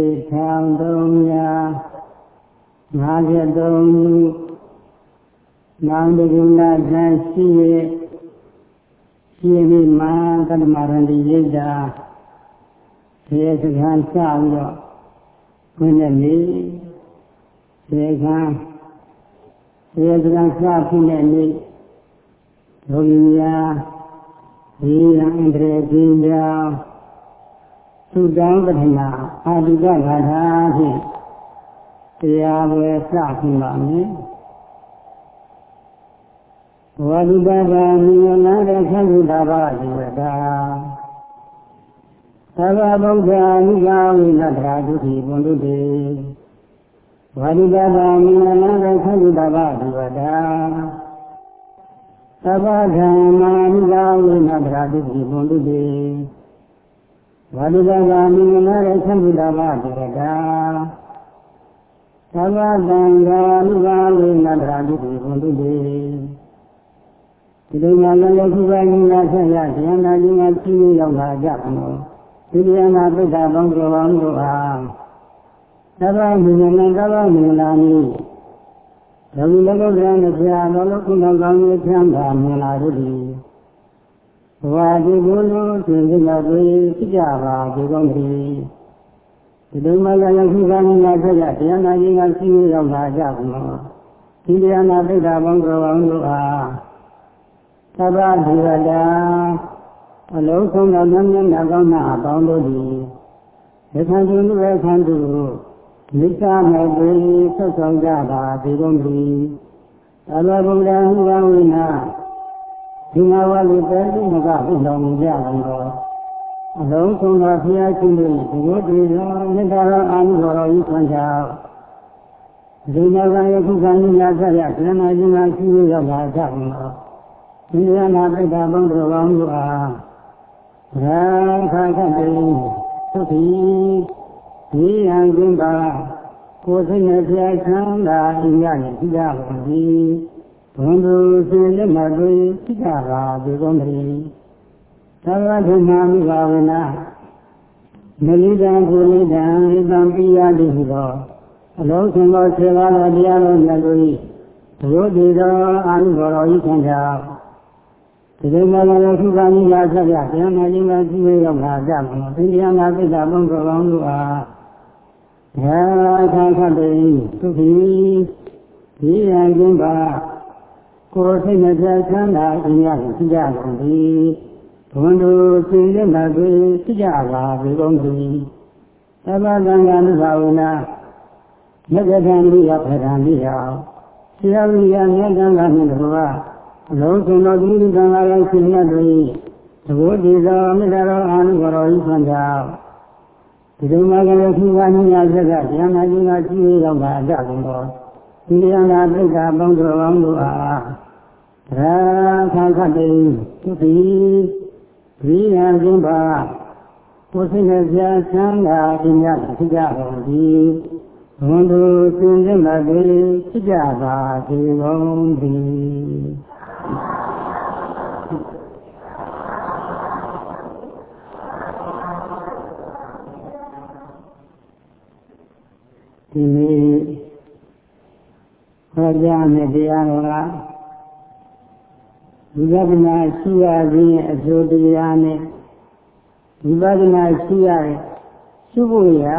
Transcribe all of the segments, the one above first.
ေထံ353နောင်တကုဏသံရှိရဲ့ရှိပြီးမှကတ္တမရဏတိရိတ်တာသေစခန်းစပြီးတော့ခွင့်နဲ့နေသေခန်းသေစခန်းစခွင့်နဲ့နေဒုက္ခယာဒီရန်တရေပညာ သုတောင်းပထနာအာတိကဂါထာဖြင့်တရားပွဲစခွင့်ပါမယ်ဝါဒုပ္ပဗမိယနာရခန္ဓုတာဘာဒီဝတာသဗ္ဗဗုဒ္ဓအနုဘာဝိနတရာဒုတိဘုံတုတေဝါဒုပ္ပဗမိယနာရခန္ဓုတာဘာဒီဝတာသဗ္ဗဓမ္မာနုဘာဝိနတရာဒုတိဘုံတုတေ ဝါဒုပ္ပဗမိယနာရခန္ဓုတာဘာဒီဝတာသဗ္ဗသံဃာနုဘာဝိနတရာဒုတိဘုံတုတေဒီလိုမှလည်းယခုပိုင်းကဆက်ရဉာဏ်နာကြီးကဖြည်းဖြည်းရောက်လာကြအောင်ဒီဉာဏ်နာပိဋကပေါင်းကြောင်းတို့အားသဗ္ဗမင်္ဂလသဗ္ဗမင်္ဂလာနိဒဝိလကုတ္တရနဲ့ဆရာတော်လို့ခုနကောင်းရေးချမ်းသာမြင်လာတို့ဒီ ဘဝဒီဘုလိုသင်္ကြန်တွေဖြစ်ကြပါဒီကောင်းပြီဒီလိုမှလည်းယခုပိုင်းကဆက်ရဉာဏ်နာကြီးကဖြည်းဖြည်းရောက်လာကြအောင်ဒီဉာဏ်နာပိဋကပေါင်းကြောင်းတို့အားသဗ္ဗဒီဝတာအလုံးစုံသောမြတ်မြတ်ကောင်းနာအပေါင်းတို့သည်ရခံသူလူရခံသူမိစ္ဆာမဲ့ပြီးဆက်ဆောင်ကြပါဒီကုန်သည်သဗ္ဗဗုဒ္ဓဟူပါဝိနာ ဒီငါဝလိပဲလူမကဘုတော်မူကြကုန်သောအလုံးစုံသောဘုရားရှင်တို့ဒီလိုတည်းသောမေတ္တာတော်အာနုဘော်ဤဆွမ်းချောဒီနောကယခုကံဉာဆက်ရခဏချင်းကရှိရောက်လာကြကုန်သောဒီရနာပိဋကဘုံတော်ကောင်းတို့အားရာခါခတ်တိသုတိဒီယံကျင်းပါကိုယ်စိတ်နဲ့ဖျားချမ်းသာအင်းရနဲ့ကြည့်ရပါသည် ဘုံသူစေလက်မတွေသိကြပါဒီကုန်းတည်းသဗ္ဗဓမ္မာမိဘာဝနာမလိတံကုလိတံဣတံပိယတိဟူသောအလုံးစုံသောခြေကားသောတရားတော်မြတ်တို့၏ဘုရားဒီသောအာနုဘော်တော်ဤခံကြဒီလိုမှလည်းခုကမိညာဆက်ရတရားနာခြင်းကရှိရရောက်လာကြမှာသင်တရားနာပိဋကဘုံတော်ကောင်းတို့အားရာခါခတ်တိသုခိဒီရန်ခြင်းပါ ကိုယ်စိတ်နဲ့ချမ်းသာအင်းရကိုသိကြကုန်သည်ဘုံတို့စင်လက်နာတွေသိကြပါပြီကုန်သည်သဗ္ဗသံဃာနုဘာဝနာမြတ်ကံလိယဖရံလိယဆရာကြီးရမြတ်ကံကနှင့်တကားအလုံးစုံသောတိတိကံလာရောက်ရှင်မြတ်တွေသဘောတည်သောမေတ္တာတော်အာနုဘော်ဤဆံကြောင့်ဒီလိုမှလည်းခုကနိညာဆက်ကဉာဏ်နာခြင်းကရှိရတော့တာအကြကုန်သောဒီဉာဏ်နာပြိဋ္ဌာပေါင်းတော်ကောင်းတို့အား ရာခါခတ်တိသုတိဒီယံခြင်းပါကိုယ်စိတ်နဲ့ကြာချမ်းသာအင်းရဖြစ်ကြပါသည်ဘုံတို့စင်ကြမသည်ဖြစ်ကြပါစေကုန်သည်ဒီနေ့ဟောကြားမယ့်တရားတော်က ဝိပဿနာရှိရခြင်းအကျိုးတရားနဲ့ဝိပဿနာရှိရတဲ့ရှုဖို့ရာ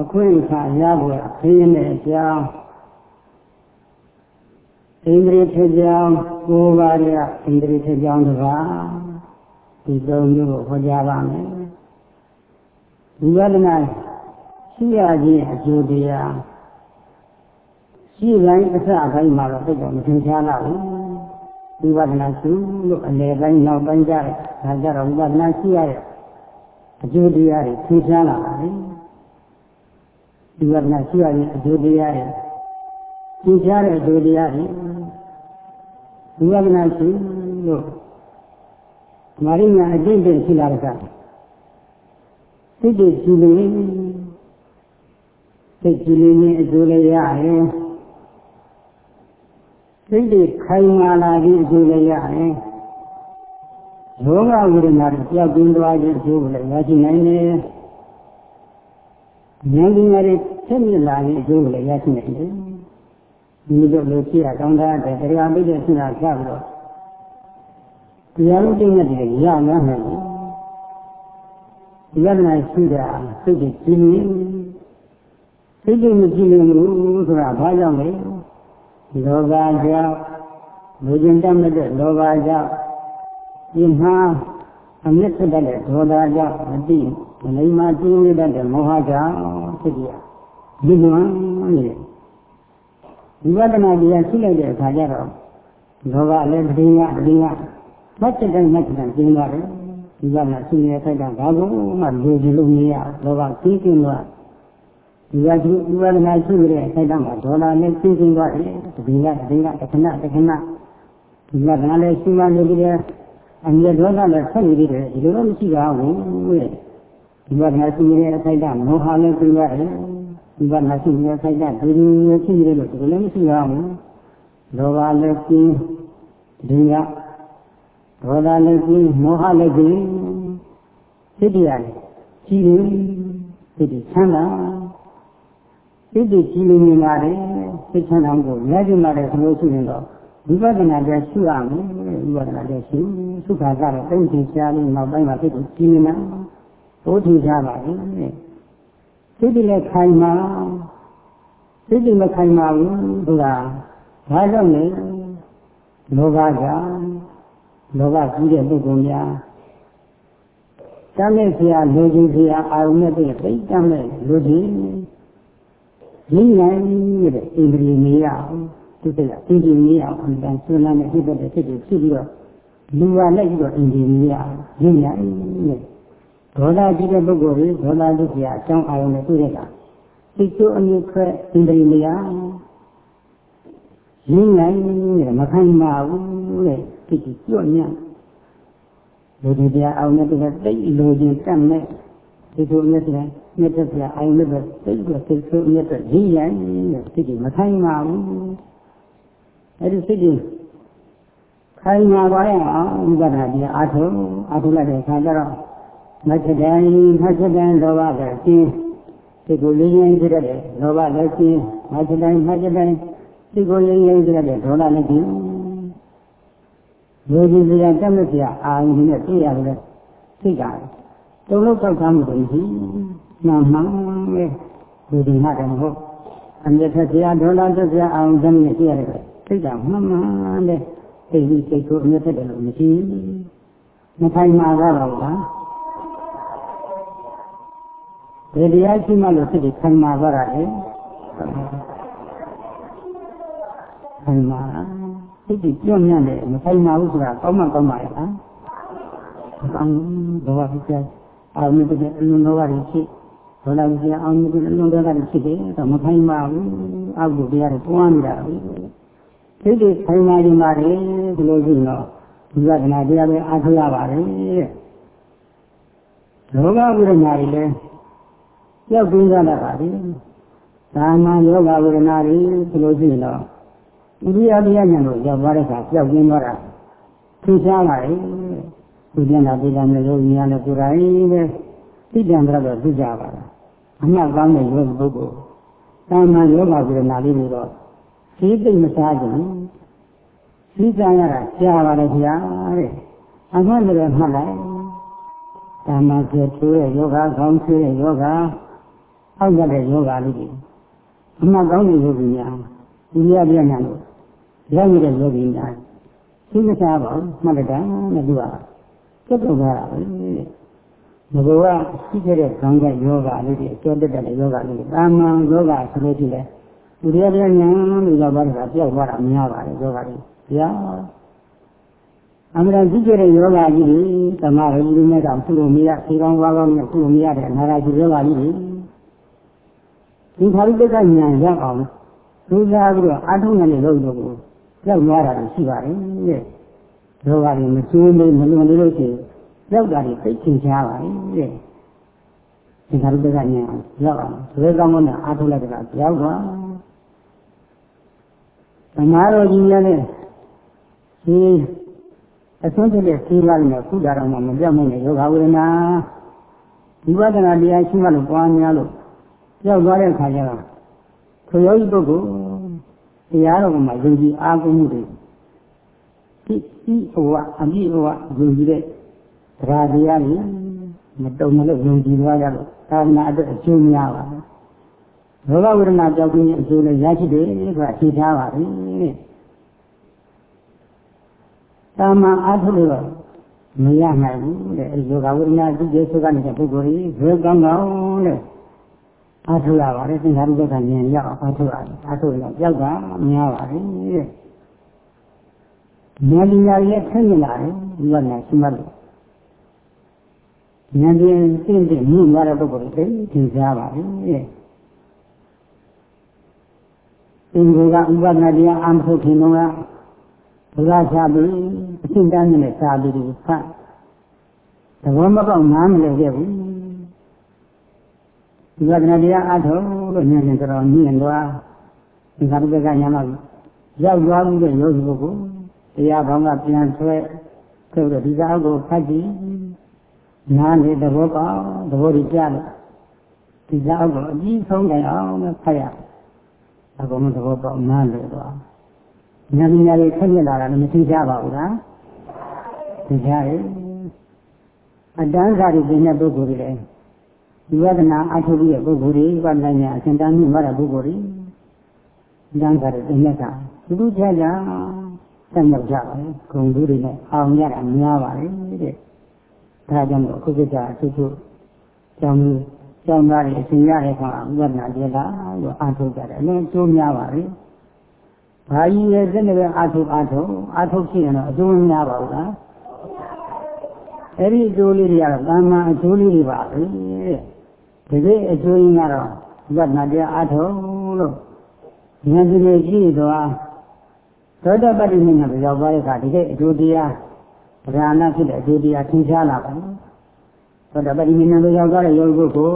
အခွင့်အခါရဖို့ခင်းတဲ့အကြောင်းဣန္ဒြေထကြောင်းကိုးပါးရဣန္ဒြေထကြောင်းတကားဒီသုံးမျိုးကိုဟောကြားပါမယ်ဝိပဿနာရှိရခြင်းအကျိုးတရားရှိတိုင်းအစအပိုင်းမှာတော့သိတော့မသင်ချားတော့ဘူး ဝိပဿနာရှိလို့အလယ်ပိုင်းနောက်ပိုင်းကြတယ်ဒါကြတော့ဝိပဿနာရှိရတဲ့အကျိုးတရားတွေသင်ချားလာပါလေဝိပဿနာရှိရခြင်းအကျိုးတရားတွေသင်ချားတဲ့အကျိုးတရားတွေဝိပဿနာရှိလို့မာရိညာအကျင့်တည်းရှိလာတဲ့ကစိတ်တည်ကြည်လို့စိတ်ကြည်လင်းခြင်းအကျိုးလည်းရတယ် စိတ်တွေခိုင်မာလာခြင်းအကျိုးလည်းရတယ်ယောဂဝိရဏတွေပြောက်ကျင်းသွားခြင်းအကျိုးလည်းရရှိနိုင်တယ်ဉာဏ်ပညာတွေဆက်မြလာရင်အကျိုးကိုလည်းရရှိနိုင်တယ်ဒီလိုလိုဖြစ်ရကောင်းတာတဲ့တရားပိတ်တဲ့စဉ်းစားကြပြီးတော့တရားလုံးတိတ်နဲ့တည်းရမှန်းနိုင်တယ်ဒီယတနာရှိတာစိတ်ကြီးကြီးနေစိတ်ကြီးမကြည့်လို့ဆိုတာဘာကြောင့်လဲ လောဘကြောင့်လူကျင်တတ်မဲ့တဲ့လောဘကြောင့်ဒီမှာအမြင့်ဖြစ်တဲ့ဒေါသကြောင့်မသိမလိမ္မာကျင်းရတဲ့မောဟကြောင့်ဖြစ်ကြဒီလိုနေဝိပဿနာတရားရှိလိုက်တဲ့အခါကျတော့လောဘလည်းတည်းကတည်းကမတ်တဲ့မတ်တဲ့ကျင်းသွားတယ်ဒီကမှရှိနေတဲ့ခိုက်ကဘာလို့မှလူကြည့်လို့မရလောဘကြီးကျင်းသွား ဒီကဒီဝိပဿနာရှိတဲ့ခိုက်ကမှဒေါသနဲ့ကျင်းကျင်းသွားတယ်ဒီကတည်းကတခဏတခဏဒီကကလည်းရှိမှနေပြီးတဲ့အမြဲဒေါသလည်းဆက်နေသေးတယ်ဒီလိုတော့မရှိပါဘူးတဲ့ဒီကငါရှိနေတဲ့အခိုက်ကမောဟလည်းပြရတယ်ဒီကငါရှိနေတဲ့အခိုက်ကဒီလိုရှိနေတယ်လို့ဒီလိုလည်းမရှိပါဘူးလောဘလည်းကျင်းဒီကဒေါသလည်းကျင်းမောဟလည်းကျင်းစိတ်တရားလည်းကြီးနေစိတ်တချမ်းသာ စိတ်တကြီးနေနေပါတယ်စိတ်ချမ်းသာကိုရကြမှာတယ်ဆိုလို့ရှိရင်တော့ဝိပဿနာတရားရှိရမယ်ဝိပဿနာတရားရှိသုခါကတော့တိတ်ထင်ရှားလေးနောက်ပိုင်းမှာစိတ်ကိုကြီးနေတာဘိုးထင်ရှားပါလေစိတ်တည်းလည်းခိုင်မာစိတ်တည်းမခိုင်မာဘူးသူကဘာကြောင့်လဲလောဘကြောင့်လောဘကြီးတဲ့ပုဂ္ဂိုလ်များတမ်းမဲ့ဆရာလူကြီးဆရာအာရုံနဲ့ပြည့်သိတမ်းမဲ့လူကြီး ရင်းနိုင်တဲ့ဣန္ဒြေနေရအောင်သူတည်းကဣန္ဒြေနေရအောင်အမှန်ဆွလမ်းနဲ့ပြည့်တဲ့စိတ်ကိုဖြစ်ပြီးတော့လူကလိုက်ပြီးတော့ဣန္ဒြေနေရအောင်ရင်းနိုင်တဲ့ဒေါသကြီးတဲ့ပုဂ္ဂိုလ်ကြီးဒေါသလူဆရာအကြောင်းအာရုံနဲ့တွေ့တဲ့အခါစိတ်ဆိုးအမြင့်ခွဲဣန္ဒြေနေရရင်းနိုင်တဲ့မခိုင်မာဘူးတဲ့စိတ်ကြီးကြွညံ့လူတွေတရားအောင်နဲ့တည်းတိတ်လိုချင်တတ်မဲ့ဒီလိုမြတ်တဲ့ မြတ်တဲ့အောင်နဲ့တိတ်ကစိတ်ဆိုးမြတ်တဲ့ရည်ရန်တဲ့စိတ်ကြီးမထိုင်ပါဘူးအဲ့ဒီစိတ်ကြီးခိုင်မာပါရဲ့အောင်ဥပဒါတရားအာထုအာထုလိုက်တဲ့အခါကျတော့မချတိုင်းမချတိုင်းလောဘပဲရှင်းဒီကိုလေးရင်းဖြစ်တဲ့လောဘလည်းရှင်းမချတိုင်းမချတိုင်းဒီကိုလေးရင်းဖြစ်တဲ့ဒေါသလည်းရှင်းယောဂီစရာတက်မဲ့စရာအာရုံနဲ့သိရတယ်သိတာ တုံ့လောက်ထောက်ထားမှုတွေရှိနာမှန်ပဲဒီဒီမှတယ်မဟုတ်အမြတ်ဆက်စရာဒေါသဆက်စရာအာရုံနဲ့သိရတယ်သိတာမှန်မှန်တဲ့သိပြီးစိတ်ကိုအမြတ်ဆက်တယ်လို့မရှိမထိုင်မှာတော့လားဒီတရားရှိမှလို့စိတ်ခိုင်မာသွားတာလေခိုင်မာစိတ်ကြီးပြည့်ညံ့တယ်မဆိုင်ပါဘူးဆိုတာကောင်းမှကောင်းပါရဲ့ဟာ။အောင်ဘောပါပြ အောင်မြင်တဲ့အလုံးတော်ကရှိဘောလာကြီးအောင်မြင်တဲ့အလုံးတော်ကရှိတယ်တော့မခိုင်းပါဘူး။အောက်ကိုတရားတွေပွားနေတာပဲ။စိတ်တွေခိုင်မာနေပါတယ်ဒီလိုရှိတော့ဒီကဒနာတရားပဲအားထုတ်ရပါတယ်တဲ့။လောဘဝိရဏတွေလည်းကြောက်ပြီးကြတာပါလေ။ဒါမှယောဂဝိရဏတွေဒီလိုရှိတော့ဣရိယာတရားညာလို့ရောက်သွားတဲ့အခါကြောက်ရင်းသွားတာထင်ရှားပါလေ သူပြန်လာပြည်လာမျိုးရုပ်ကြီးရလည်းကိုယ်တိုင်ပဲသိတယ်တော့သိကြပါလားအမှတ်ကောင်းတဲ့ယောဂပုဂ္ဂိုလ်တာမန်ယောဂဝေဒနာလေးတွေတော့သိသိမစားကြဘူးသိစားရတာကြားပါလေခင်ဗျာတဲ့အမှတ်လည်းမှတ်လိုက်တာမန်ကျေထိုးတဲ့ယောဂခေါင်းဆွေးတဲ့ယောဂအောက်ရတဲ့ယောဂလေးတွေအမှတ်ကောင်းတဲ့ယောဂီများဒီရပြညာလို့ရောက်ရတဲ့ယောဂီများသိမစားပါဘူးမှတ်လိုက်တာနဲ့သူကကျ က်တော့တာပဲငဘဝရှိခဲ့တဲ့ခံကယောဂလေးတွေအကျော်တက်တဲ့ယောဂလေးတွေတာမန်ယောဂဆိုလို့ရှိလဲသူရပြညာလို့ရောက်သွားတာပြောက်သွားတာများပါတယ်ယောဂလေးဗျာအမှန်တန်ကြီးကျတဲ့ယောဂကြီးတွေသမာဓိလူနဲ့တော့ပြုလို့မရခြေကောင်းဝါးကောင်းနဲ့ပြုလို့မရတဲ့အနာဂတ်ယောဂကြီးတွေဒီခါလေးတက်ကညာရောက်အောင်သူစားပြီးတော့အထုံးနဲ့လုပ်လို့ကိုကြောက်သွားတာရှိပါတယ်တဲ့ လောကကြီးမစိုးလို့မလွန်လို့ရှိရင်ကြောက်တာတွေသိချင်ရှားပါတဲ့ဒီခါလေးတက်ကညာရောက်အောင်ဘယ်ကောင်းမလဲအထုံးလိုက်တာရောက်သွားသမားတော်ကြီးလည်းဒီအဆုံးဖြစ်တဲ့သီလနဲ့ကုသတော်မှာမပြောင်းမနဲ့ယောဂဝေဒနာဝိပဿနာတရားရှိမှလို့ပွားများလို့ရောက်သွားတဲ့ခါကျတော့ခရောကြီးပုဂ္ဂိုလ်တရားတော်မှာယုံကြည်အားကိုးမှုတွေ ဒီဒီဘဝအပြည့်ဘဝယုံကြည်တဲ့တရားတရားတွေမတုံမလို့ယုံကြည်သွားကြလို့သာသနာအတွက်အကျိုးများပါဘောဂဝေဒနာကြောက်ခြင်းအကျိုးလည်းရရှိတယ်ဆိုတာသိထားပါပြီတဲ့တာမန်အားထုတ်လို့မရနိုင်ဘူးတဲ့အဲဒီယောဂဝေဒနာသိတဲ့ဆိုကနေပုဂ္ဂိုလ်ကြီးဘယ်ကောင်းကောင်းတဲ့အားထုတ်ရပါတယ်သင်္ခါရုပ္ပကဉာဏ်ရောက်အားထုတ်ရတယ်အားထုတ်ရင်ကြောက်တာများပါတယ်တဲ့ ဉာဏ်ပညာရဲ့ထက်မြင်လာတယ်ဒီကနေ့ရှိမှလို့ဉာဏ်ပြင်သိတဲ့မြင့်သွားတဲ့ပုဂ္ဂိုလ်တွေသင်ကြားပါပြီတဲ့သင်္ကေကဥပဒနာတရားအာမထုတ်ခင်တော့ဘုရားချပြီးအရှင်းတန်းနဲ့စာပြီးဒီဖတ်သဘောမပေါက်နားမလည်ခဲ့ဘူးဒီကနေ့တရားအထုတ်လို့ဉာဏ်နဲ့တော်မြင့်သွားဒီကရုပ္ပကညာမှာရောက်သွားမှုတဲ့ယောဂီပုဂ္ဂိုလ် တရားဘောင်ကပြန်ဆွဲထုတ်တော့ဒီကအကိုဖတ်ကြည့်နားလေသဘောပေါက်သဘောကြီးကြားလို့ဒီကအကိုအပြီးဆုံးတိုင်အောင်နဲ့ဖတ်ရအကုန်လုံးသဘောပေါက်နားလေတော့ညာပညာတွေဆက်ပြလာတာလည်းမသိကြပါဘူးလားသိကြတယ်အတန်းစာတွေပြတဲ့ပုဂ္ဂိုလ်တွေလည်းဒီဝဒနာအထုပြီးတဲ့ပုဂ္ဂိုလ်တွေဝဒနာညာအစဉ်တန်းမြင့်သွားတဲ့ပုဂ္ဂိုလ်တွေအတန်းစာတွေပြတဲ့ကသူတို့ကြကြ ဆက်မြောက်ကြပါလေဂုံသူတွေနဲ့အောင်ရတာများပါလေတဲ့ဒါကြောင့်အခုကိစ္စအထုထုကြောင်းကြောင်းသားတွေအစဉ်ရတဲ့ခါဝဒနာတွေလာရောအထုကြတယ်အလုံးကျိုးများပါလေဘာကြီးရဲ့စနေပဲအာထုအာထုအာထုဖြစ်ရင်တော့အကျိုးများပါဘူးလားအဲ့ဒီအကျိုးလေးတွေကတော့တာမန်အကျိုးလေးတွေပါပဲတကယ်အကျိုးရင်းကတော့ဝတ်နာတရားအာထုလို့ဉာဏ်ကြီးကြီးကြီးသွား သောတပတ္တိမြတ်ကိုရောက်သွားတဲ့အခါဒီကအကျိုးတရားဗราဏဖြစ်တဲ့အကျိုးတရားသင်ရှားလာပါသောတပတ္တိမြတ်ကိုရောက်သွားတဲ့ယောဂီကို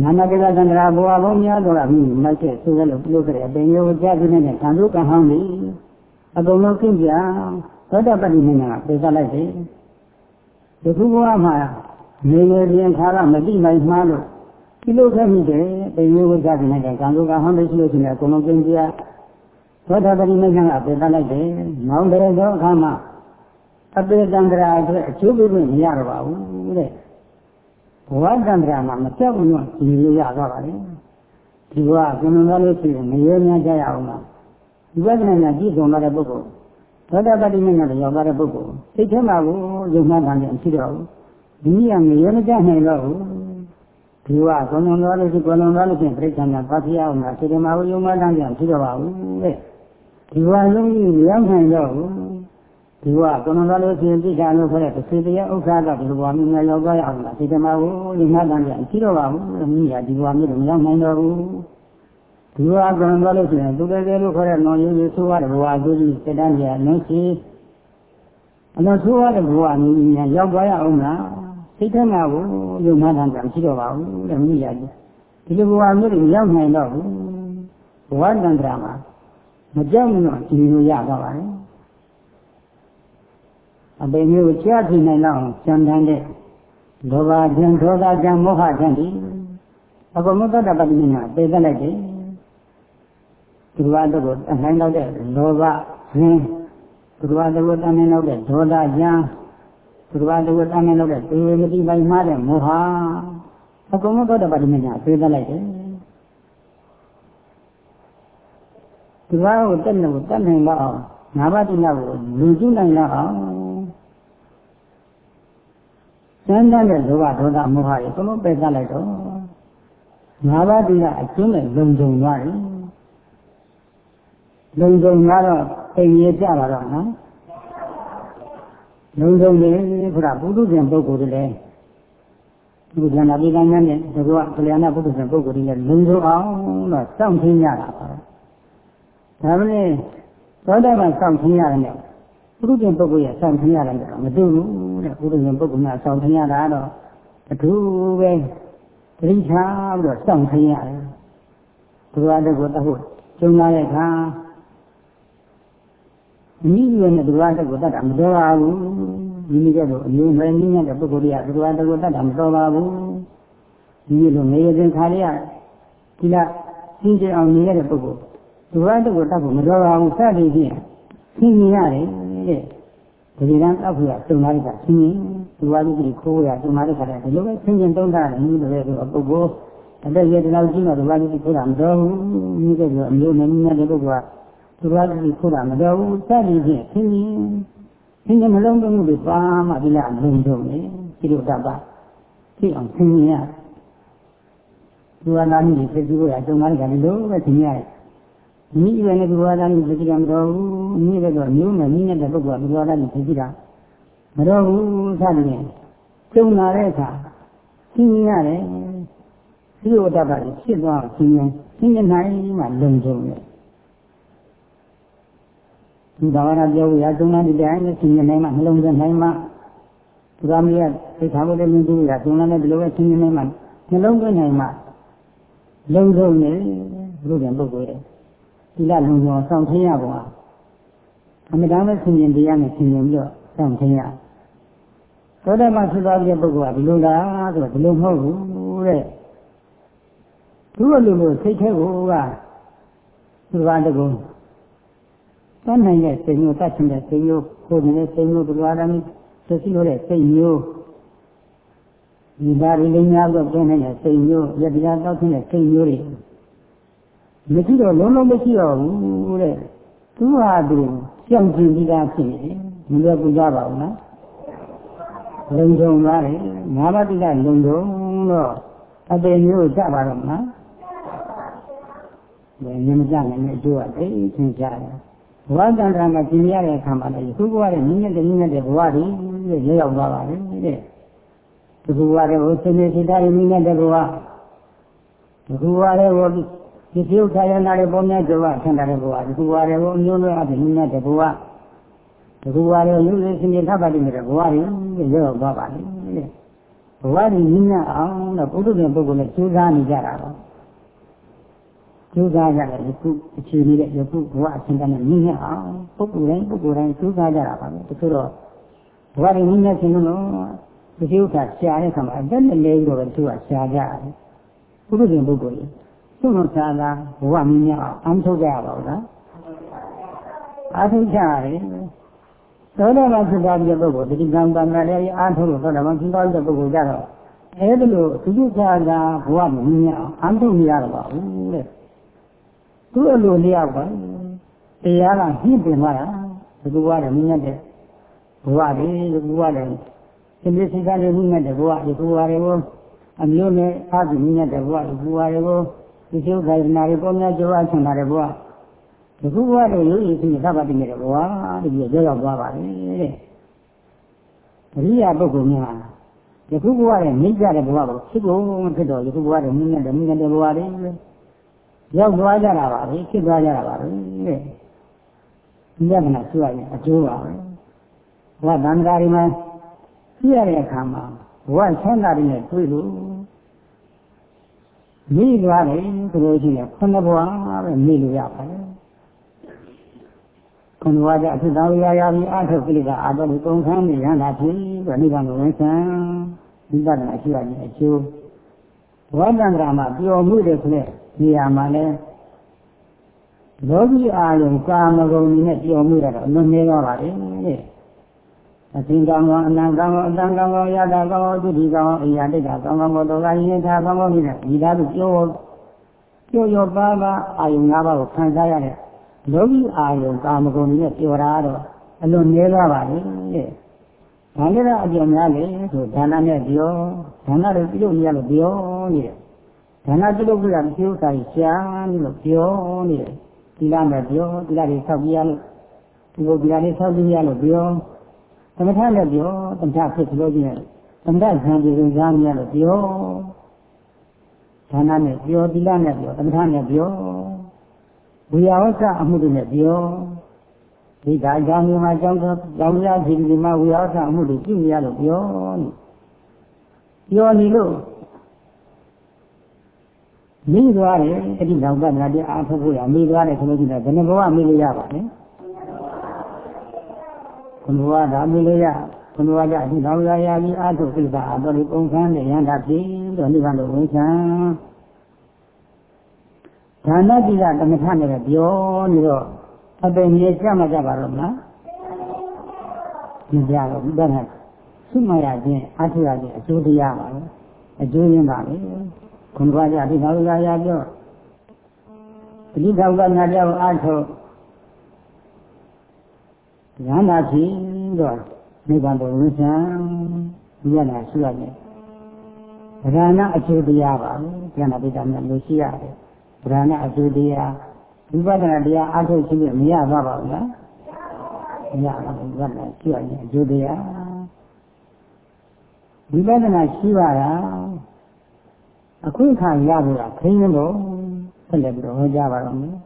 နာမကေသသန္တရာဘဝဘုံများတော့မိမိုက်တဲ့ဆိုကြလို့ပြုလုပ်ကြတဲ့အပင်ရောကြာပြနေတဲ့ခံတို့ကံဟောင်းနေအကုန်လုံးကျင့်ကြသောတပတ္တိမင်းကပြေသလိုက်တယ်ဒီခုဘဝမှာနေရပြန်ခါကမတိနိုင်မှားလို့ပြုလုပ်ခဲ့မိတယ်ပင်ရောကြာပြနေတဲ့ခံတို့ကဟောင်းနေရှိလို့ရှိရင်အကုန်လုံးကျင့်ကြ သောတပတ္တိမင်းကပြေသလိုက်တယ်နောက်တဲ့သောအခါမှာအပေတန္တရာအတွက်အကျိုးပြုလို့မရတော့ပါဘူးတဲ့ဘဝတန္တရာမှာမပြောက်ဘူးတော့ဒီလိုရသွားပါလေဒီဘဝကင်းလို့လို့ရှိရင်မရေများကြရအောင်လားဒီဝိဒနာညာကြည့်ဆုံးလာတဲ့ပုဂ္ဂိုလ်သောတာပတ္တိမြတ်နဲ့ရောက်သွားတဲ့ပုဂ္ဂိုလ်စိတ်ထဲမှာကိုယုံမှန်းတယ်မရှိတော့ဘူးဒီကငရေမကြနိုင်တော့ဘူးဒီဘဝကောင်းလုံးသွားလို့ရှိကောင်းလုံးသွားလို့ရှိရင်ပြိဿာညာသွားပြအောင်လားစိတ်ထဲမှာကိုယုံမှန်းတယ်မရှိတော့ပါဘူးတဲ့ ဒီဘဝလုံးကြီးရောက်နိုင်တော့ဘူးဒီဘဝကမ္မလာလို့ရှိရင်တိကျလို့ခေါ်တဲ့သေတရားဥစ္စာကဒီဘဝမျိုးများရောက်သွားရအောင်လားဒီတမကိုဒီမှာတန်ပြန်ရှိတော့ပါဘူးမိရဒီဘဝမျိုးတော့မရောက်နိုင်တော့ဘူးဒီဘဝကမ္မလာလို့ရှိရင်သူတကယ်လို့ခေါ်တဲ့နောင်ရည်ရည်ဆိုရတဲ့ဘဝအကျိုးကြီးစတဲ့တည်းလုံးရှိအလုံးဆိုရတဲ့ဘဝမျိုးများရောက်သွားရအောင်လားစိတ်ထဲမှာကိုယုံမှန်းတန်ပြန်ရှိတော့ပါဘူးတဲ့မိရဒီလိုဘဝမျိုးတော့ရောက်နိုင်တော့ဘူးဘဝတန်ត្រာမှာ မကြောက်မလို့ဒီလိုရသွားပါလေအပေမျိုးကိုကြားသိနိုင်လောက်ကြံတန်းတဲ့လောဘခြင်းဒေါသခြင်းမောဟခြင်းဒီအကုန်မသတ္တပတ္တိညာပေသက်လိုက်တယ်သူတော်တို့ကိုအနိုင်လောက်တဲ့လောဘခြင်းသူတော်တို့ကိုတန်းနေလောက်တဲ့ဒေါသခြင်းသူတော်တို့ကိုတန်းနေလောက်တဲ့သေမတိပိုင်မှားတဲ့မောဟအကုန်မသတ္တပတ္တိညာပေသက်လိုက်တယ် သူတော်ကိုတက်လို့တက်နိုင်တော့ငါးပါးတိနာကိုလူကျူးနိုင်တော့အောင်စမ်းတဲ့လောဘဒေါသမောဟတွေဘလုံးပယ်သလိုက်တော့ငါးပါးတိကအကျဉ်းနဲ့လုံခြုံသွားတယ်လုံခြုံသွားတော့အိမ်ရကြပါတော့နော်လုံခြုံတယ်ဆိုတာပုထုဇဉ်ပုဂ္ဂိုလ်တွေလည်းဒီကနာပိကညာနဲ့ဒီကောကလျာဏပုထုဇဉ်ပုဂ္ဂိုလ်တွေလည်းလုံခြုံအောင်တော့စောင့်ထင်းရတာပါ ဒါမင်းသောတာပန်စောင့်ထင်းရတယ်ပုရုဇဉ်ပုဂ္ဂိုလ်ရဲ့စောင့်ထင်းရတယ်တော့မတူဘူးတဲ့ပုရုဇဉ်ပုဂ္ဂိုလ်ကစောင့်ထင်းရတာတော့အထူးပဲတတိထားပြီးတော့စောင့်ထင်းရတယ်ဘုရားတကူတဟုတ်ကျုံလာတဲ့အခါမိမိရဲ့ဘုရားတကူတတ်တာမတော်ပါဘူးမိမိကတော့အမျိုးမဲနည်းတဲ့ပုဂ္ဂိုလ်တွေကဘုရားတကူတတ်တာမတော်ပါဘူးဒီလိုငရေတင်ခါရရဒီလားရှင်းကြအောင်နေရတဲ့ပုဂ္ဂိုလ် သူကတကူတတ်ဖို့မတော်ပါဘူးစသည်ဖြင့်ရှင်းနေရတယ်တဲ့ဒီကံတောက်ဖို့စုံလာတဲ့ကရှင်းရင်သူကလူကြီးခိုးရစုံလာတဲ့ခါတည်းဒီလိုပဲရှင်းချင်းသုံးတာလည်းမျိုးလိုပဲဆိုတော့ပုဂ္ဂိုလ်အသက်ရတဲ့လောက်ကြီးတော့ဒီကလူကြီးခိုးတာမတော်ဘူးမြည်တဲ့ကအမျိုးနဲ့မြည်တဲ့ပုဂ္ဂိုလ်ကသူကလူကြီးခိုးတာမတော်ဘူးစသည်ဖြင့်ရှင်းရင်ရှင်းရင်မလုံးလုံးလို့ပါမှဒီလားလုံးလုံးလေဒီလိုတတ်ပါဖြစ်အောင်ရှင်းရင်ရသူကနာမည်ဖြစ်ပြီးတော့အကျုံးကားကလည်းလို့ပဲရှင်းရတယ် မိရနဲ့ဘုရားသားကြီးဖြစ်ကြမတော်ဘူးမိရတော့မျိုးနဲ့မိနေတဲ့ပုဂ္ဂိုလ်ကဘုရားသားကြီးဖြစ်ကြတာမတော်ဘူးစသည်ဖြင့်ကျုံလာတဲ့အခါရှင်းရတယ်ဒီလိုတတ်ပါလေဖြစ်သွားရှင်းရင်ရှင်းနိုင်မှလုံဆုံးတယ်ဒီဘာဝနာပြောရကျုံလာတဲ့တိုင်းနဲ့ရှင်းနိုင်မှမလုံဆုံးနိုင်မှဘုရားမရသိထားဖို့လည်းမြင်ကြည့်ရကျုံလာတဲ့ဒီလိုပဲရှင်းနိုင်မှနှလုံးသွင်းနိုင်မှလုံဆုံးနေဘုရားပုဂ္ဂိုလ်ရဲ့ ဒီလလုံဆုံးဆောင်ထင်းရပါအမြဲတမ်းဆင်ញင်တရားနဲ့ဆင်ញင်ပြီးတော့ဆောင်ထင်းရသောတပန်ဖြစ်သွားတဲ့ပုဂ္ဂိုလ်ကဒီလိုလားဆိုတော့ဒီလိုမဟုတ်ဘူးတဲ့သူ့လိုလိုစိတ်ထဲကိုကသူကတကူတတ်နိုင်တဲ့စိတ်မျိုးတတ်ချင်တဲ့စိတ်မျိုးကိုယ်နေတဲ့စိတ်မျိုးဒီလိုအားလည်းသတိလို့တဲ့စိတ်မျိုးဒီပါရီလေးများတော့ပြင်နေတဲ့စိတ်မျိုးရတရားတောက်တဲ့စိတ်မျိုးတွေ မရှိတော့လုံးလုံးမရှိတော့ဘူးတဲ့သူဟာသူကြောက်ကြည့်ပြီးသားဖြစ်နေတယ်မလွယ်ကူကြပါဘူးနော်လုံခြုံသွားတယ်ငါးပါးတိကလုံခြုံတော့အပေမျိုးကြပါတော့မလားဘယ်မြင်ကြနိုင်တဲ့အကျိုးကသိချင်းကြတယ်ဘဝတန်ត្រာမှာကျင်ရတဲ့အခါမှာလည်းခုဘဝရဲ့နည်းနဲ့တည်းနဲ့တဲ့ဘဝတွေရဲ့ရောက်သွားပါလေတဲ့ဒီဘဝတွေကိုသင်္ကေတစိတ်ဓာတ်ရင်းနဲ့တဲ့ဘဝဒီဘဝ တွေကိုဒီပြုထာရနာတွေပေါ်များကြွားဆန္ဒတဲ့ဘဝဒီဘဝတွေကိုအမျိုးမျိုးအပြင်နည်းနဲ့တဲ့ဘဝဒီဘဝတွေကိုလူတွေစင်ကြထပ်ပါလိမ့်မယ်တဲ့ဘဝတွေရောက်သွားပါလေတဲ့ဘဝတွေနည်းနဲ့အောင်တော့ပုထုဇဉ်ပုဂ္ဂိုလ်နဲ့ကျိုးစားနေကြတာတော့ကျိုးစားကြတယ်ဒီခုအခြေအနေတဲ့ယခုဘဝအစဉ်တည်းနဲ့နည်းနဲ့အောင်ပုဂ္ဂိုလ်တိုင်းပုဂ္ဂိုလ်တိုင်းကျိုးစားကြတာပါပဲတချို့တော့ဘဝတွေနည်းနဲ့ရှင်လို့ဒီဥစ္စာရှားတဲ့ခါမှာအသက်နဲ့လဲပြီးတော့ပဲသူကရှားကြတယ်ပုထုဇဉ်ပုဂ္ဂိုလ်ကြီး သူ့မှာရှားတာဘဝမင်းများအောင်အမ်းထုတ်ကြရပါဘူးလားအားထုတ်ကြရတယ်သောတာပန်ဖြစ်သွားတဲ့ပုဂ္ဂိုလ်ဒီကံတဏ္ဍာလေးအားထုတ်လို့သောတာပန်ဖြစ်သွားတဲ့ပုဂ္ဂိုလ်ကြတော့အဲဒီလိုသူတို့ရှားတာဘဝမင်းများအောင်အမ်းထုတ်နေရတော့ပါဘူးတဲ့သူ့အလိုလျောက်ပါတရားကညှိပင်သွားတာဒီဘဝကမြင်ရတဲ့ဘဝတွေဒီဘဝတွေသင်္ကေတစိတ်ဓာတ်တွေမြင်ရတဲ့ဘဝဒီဘဝတွေကိုအမျိုးနဲ့အားဖြင့်မြင်ရတဲ့ဘဝဒီဘဝတွေကို ဒီကျုပ်ခိုင်နာတွေပေါ်များကြွားဆင်လာတဲ့ဘဝဒီဘဝတွေရိုးရိုးချင်းသဘာဝတည်နေတဲ့ဘဝဒီလိုကြောက်သွားပါလေတဲ့အရိယာပုဂ္ဂိုလ်များယခုဘဝရဲ့မြင့်ကြတဲ့ဘဝကိုဖြစ်ဖို့မဖြစ်တော့ယခုဘဝရဲ့မြင့်တဲ့မြင့်တဲ့ဘဝတွေရောက်သွားကြတာပါပဲဖြစ်သွားကြတာပါပဲတဲ့ဒီလက္ခဏာရှိရရင်အကျိုးပါပဲဘဝတန်ခါရီမှာရှိရတဲ့အခါမှာဘဝဆန္ဒတွေနဲ့တွေ့လို့ မိသွားတယ်ဆိုလို့ရှိရင်ခုနဘဝပဲမိလို့ရပါတယ်ခုနဘဝကျအဖြစ်တော်ရရပြီးအထုတ်ကိလေသာအာတော်ကိုကုန်ဆန်းနေရတာဖြစ်ပြီးနိဗ္ဗာန်ကိုဝင်ဆန်းဒီပဒနာရှိရရင်အကျိုးဘဝတန်ခါမှာပျော်မှုတဲ့ခနဲ့နေရာမှာလဲလောကီအာယုံကာမဂုဏ်ကြီးနဲ့ပြောမှုရတော့အလွန်နေတော့ပါလေ အသင်္ကံကောအနံကံကောအတန်ကံကောယတာကောဒုတိကံကောအရာတိတ်တာကံကောဘောတောကယင်သာကံကောဒီနဲ့ဒီသားတို့ပြောပြောရောပါပါအာယုံ၅ပါးကိုခံစားရတဲ့လောကီအာယုံကာမဂုဏ်ကြီးနဲ့ပြောတာတော့အလွန်နေတော့ပါလေတဲ့။ဒါလည်းအပြောများလေဆိုဒါနနဲ့ပြောဒါနတွေပြုလို့မရလို့ပြောနေတယ်ဒါနပြုလုပ်ကြရမရှိဥစ္စာကြီးရှားလို့ပြောနေတယ်ဒီလားမဲ့ပြောဒီလားတွေဆောက်ပြရလို့ဒီလိုဒီလားတွေဆောက်ပြရလို့ပြော သမထနဲ့ပြောသမထဖြစ်လို့ချင်းသမထဇံပြေစဉ်စားမြလို့ပြောဒါနနဲ့ပြောဒီလားနဲ့ပြောသမထနဲ့ပြောဝိယဝဆအမှုတွေနဲ့ပြောဒီဒါကြောင့်မြန်မာကျောင်းတော်ကျောင်းရစီဒီမှာဝိယဝဆအမှုတွေပြုရလို့ပြောနေပြောနေလို့မိသွားတယ်အတိလောကနာတိအားထုတ်ဖို့ရမိသွားတယ်ဆိုလို့ရှိရင်ဘယ်နှဘဝမိလို့ရပါလဲ ဘယ်ဘဝဒါမိလို့ရဘုရားကြအထူးတော်ရာရာပြီးအာထုပိတာအတော်ဒီပုံခန်းနဲ့ရန်တာဖြစ်တော့နိဗ္ဗာန်ကိုဝင်ချမ်းဒါနတိကတမထနဲ့ပြောနေတော့အပင်ကြီးကြမှာကြပါတော့မလားမကြတော့ဘုရားဆုမရခြင်းအထုရခြင်းအကျိုးတရားပါပဲအကျိုးရင်းပါလေခွန်ဘုရားကြအထူးတော်ရာရာပြောပဋိသောကနာပြောင်းအားထုတ် ဉာဏ်သာဖြစ်တော့နိဗ္ဗာန်ကိုဝိသံဒီရနာရှိရတယ်ဗရဏအကျိုးတရားပါဉာဏ်ပိဋကမြတ်လို့ရှိရတယ်ဗရဏအကျိုးတရားဝိပဿနာတရားအားထုတ်ခြင်းမရပါပါဘူးလားမရပါဘူးဗရဏရှိရရင်အကျိုးတရားဝိပဿနာရှိပါလားအခုခါရဖို့ကခင်းလို့ဆက်လက်ပြီးတော့ဟောကြားပါတော့မယ်